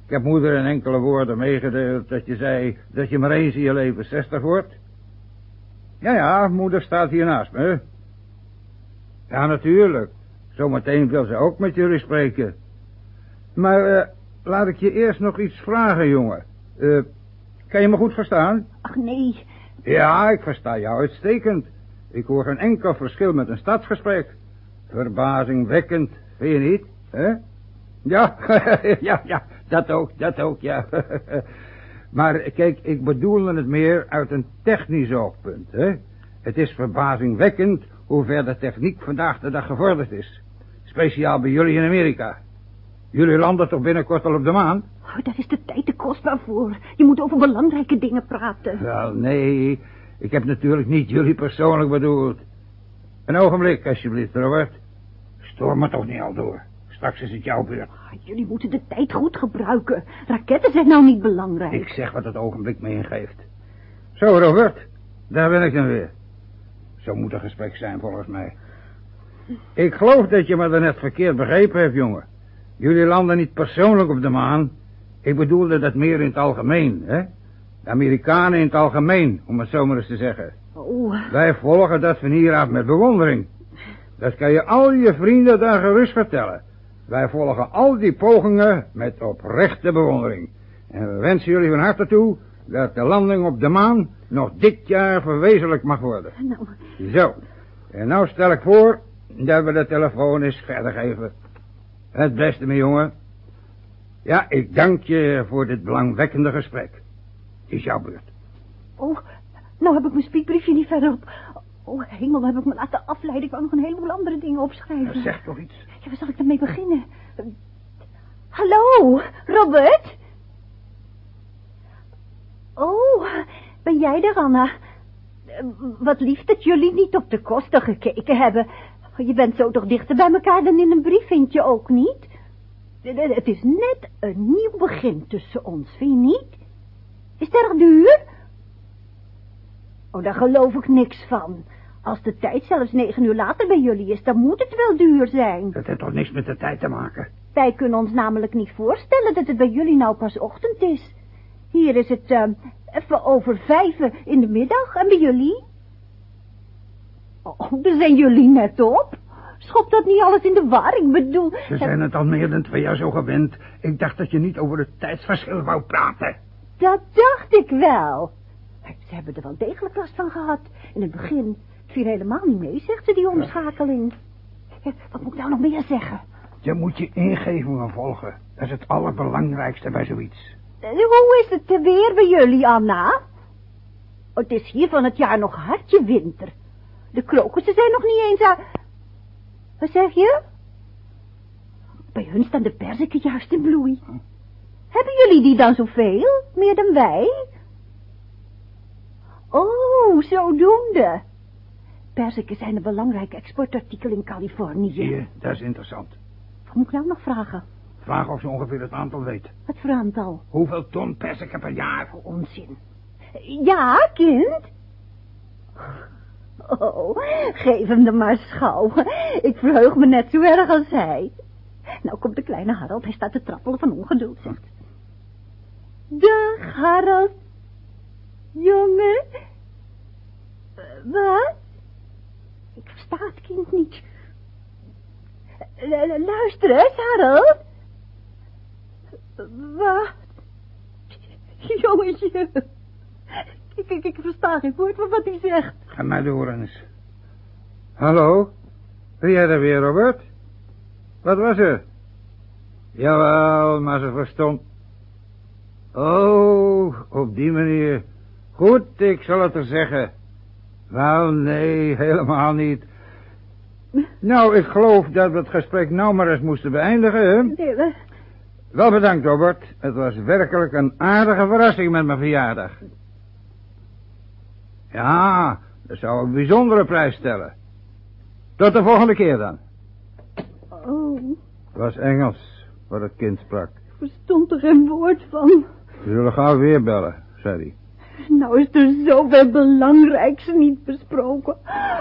[SPEAKER 3] Ik heb moeder in enkele woorden meegedeeld dat je zei dat je maar eens in je leven zestig wordt. Ja, ja, moeder staat hier naast me. Ja, natuurlijk. Zometeen wil ze ook met jullie spreken. Maar uh, laat ik je eerst nog iets vragen, jongen. Uh, kan je me goed verstaan?
[SPEAKER 2] Ach, nee.
[SPEAKER 3] Ja, ik versta jou uitstekend. Ik hoor geen enkel verschil met een stadsgesprek. Verbazingwekkend, vind je niet? hè? Ja, (laughs) ja, ja, dat ook, dat ook, ja. (laughs) maar kijk, ik bedoelde het meer uit een technisch oogpunt, hè. Het is verbazingwekkend hoe ver de techniek vandaag de dag gevorderd is. Speciaal bij jullie in Amerika. Jullie landen toch binnenkort al op de maan?
[SPEAKER 2] Oh, daar is de tijd te kostbaar voor. Je moet over belangrijke dingen praten.
[SPEAKER 3] Wel, nee. Ik heb natuurlijk niet jullie persoonlijk bedoeld. Een ogenblik, alsjeblieft, Robert. Stoor me toch niet al door. Straks is het jouw beurt.
[SPEAKER 2] Oh, jullie moeten de tijd goed gebruiken. Raketten zijn nou niet belangrijk.
[SPEAKER 3] Ik zeg wat het ogenblik me ingeeft. Zo, Robert. Daar ben ik dan weer. Zo moet een gesprek zijn, volgens mij. Ik geloof dat je me daarnet verkeerd begrepen hebt, jongen. Jullie landen niet persoonlijk op de maan. Ik bedoelde dat meer in het algemeen, hè? De Amerikanen in het algemeen, om het zo maar eens te zeggen. Wij volgen dat van hieraf met bewondering. Dat kan je al je vrienden daar gerust vertellen. Wij volgen al die pogingen met oprechte bewondering. En we wensen jullie van harte toe dat de landing op de maan nog dit jaar verwezenlijk mag worden.
[SPEAKER 2] Nou.
[SPEAKER 3] Zo. En nou stel ik voor dat we de telefoon eens verder geven. Het beste, mijn jongen. Ja, ik dank je voor dit belangwekkende gesprek. Het is jouw beurt.
[SPEAKER 2] Oh, nou heb ik mijn spiekbriefje niet verder op. Oh, hemel, heb ik me laten afleiden. Ik wou nog een heleboel andere dingen opschrijven.
[SPEAKER 3] Nou, zeg toch iets.
[SPEAKER 2] Ja, waar zal ik ermee beginnen? Hallo, Robert? Oh, ben jij er, Anna? Wat lief dat jullie niet op de kosten gekeken hebben. Je bent zo toch dichter bij elkaar dan in een brief, vind je ook niet? Het is net een nieuw begin tussen ons, vind je niet? Is het erg duur? Oh, daar geloof ik niks van. Als de tijd zelfs negen uur later bij jullie is, dan moet het wel duur zijn.
[SPEAKER 3] Dat heeft toch niks met de tijd te maken?
[SPEAKER 2] Wij kunnen ons namelijk niet voorstellen dat het bij jullie nou pas ochtend is. Hier is het uh, even over vijven in de middag en bij jullie? Oh, daar zijn jullie net op. Schop dat niet alles in de war, ik bedoel...
[SPEAKER 3] Ze zijn het al meer dan twee jaar zo gewend. Ik dacht dat je niet over het tijdsverschil wou praten.
[SPEAKER 2] Dat dacht ik wel. Ze hebben er wel degelijk last van gehad. In het begin viel helemaal niet mee, zegt ze, die omschakeling. Wat moet ik nou nog meer zeggen?
[SPEAKER 3] Je moet je ingevingen volgen. Dat is het allerbelangrijkste bij zoiets.
[SPEAKER 2] Hoe is het te weer bij jullie, Anna? Het is hier van het jaar nog hartje winter. De krokussen zijn nog niet eens aan... Wat zeg je? Bij hun staan de perziken juist in bloei. Hebben jullie die dan zoveel? Meer dan wij? Oh, zodoende. Perziken zijn een belangrijk exportartikel in Californië.
[SPEAKER 3] Zie je, dat is interessant.
[SPEAKER 2] Wat moet ik nou nog vragen?
[SPEAKER 3] Vraag of ze ongeveer het aantal weet.
[SPEAKER 2] Wat voor aantal?
[SPEAKER 3] Hoeveel ton perziken per jaar?
[SPEAKER 2] Onzin. Ja, kind? Oh, geef hem er maar schouw. Ik verheug me net zo erg als hij. Nou komt de kleine Harald, hij staat te trappelen van ongeduld, zegt. Dag, Harald. Jongen. Wat? Ik versta het kind niet. L luister eens, Harold. Wat? jongetje. Ik, ik, ik versta geen woord van wat hij zegt.
[SPEAKER 3] Ga maar door eens. Hallo? Ben jij er weer, Robert? Wat was er? Jawel, maar ze verstond. Oh, op die manier. Goed, ik zal het er zeggen. Wel, nee, helemaal niet. Nou, ik geloof dat we het gesprek nou maar eens moesten beëindigen, hè?
[SPEAKER 2] Nee, we-
[SPEAKER 3] Wel bedankt, Robert. Het was werkelijk een aardige verrassing met mijn verjaardag. Ja, dat zou ik een bijzondere prijs stellen. Tot de volgende keer dan.
[SPEAKER 2] Oh,
[SPEAKER 3] Het was Engels, wat het kind sprak.
[SPEAKER 2] ik verstond er geen woord van.
[SPEAKER 3] We zullen gauw weer bellen, zei hij.
[SPEAKER 2] Nou is er zoveel belangrijks niet besproken.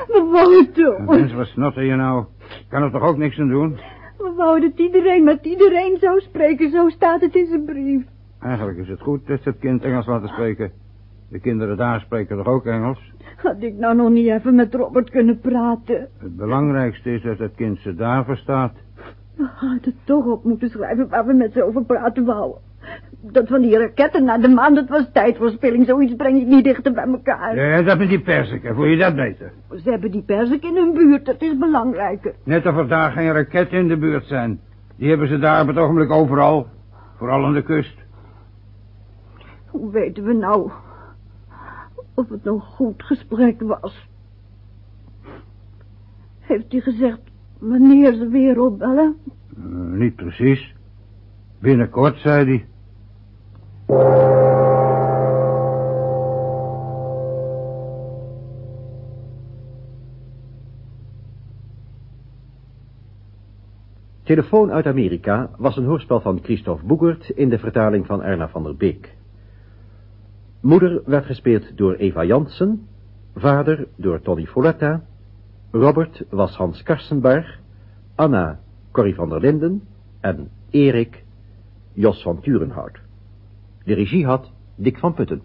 [SPEAKER 2] We wouden toch.
[SPEAKER 3] Mens, wat snotter je nou? Kan er toch ook niks aan doen?
[SPEAKER 2] We wouden dat iedereen met iedereen zou spreken. Zo staat het in zijn brief.
[SPEAKER 3] Eigenlijk is het goed dat ze het kind Engels laten spreken. De kinderen daar spreken toch ook Engels?
[SPEAKER 2] Had ik nou nog niet even met Robert kunnen praten?
[SPEAKER 3] Het belangrijkste is dat het kind ze daar verstaat.
[SPEAKER 2] We hadden toch op moeten schrijven waar we met ze over praten wouden. Dat van die raketten naar de maan, dat was tijdverspilling. Zoiets breng ik niet dichter bij elkaar.
[SPEAKER 3] Ja, dat met die persiken, voel je dat beter?
[SPEAKER 2] Ze hebben die persik in hun buurt, dat is belangrijker.
[SPEAKER 3] Net of er daar geen raketten in de buurt zijn. Die hebben ze daar op het ogenblik overal. Vooral aan de kust.
[SPEAKER 2] Hoe weten we nou of het een goed gesprek was? Heeft hij gezegd wanneer ze weer opbellen?
[SPEAKER 3] Eh, niet precies. Binnenkort, zei hij.
[SPEAKER 1] Telefoon uit Amerika was een hoorspel van Christophe Boegert in de vertaling van Erna van der Beek. Moeder werd gespeeld door Eva Jansen, vader door Tony Foletta, Robert was Hans Karsenberg, Anna Corrie van der Linden en Erik Jos van Turenhout. De regie had Dick van Putten.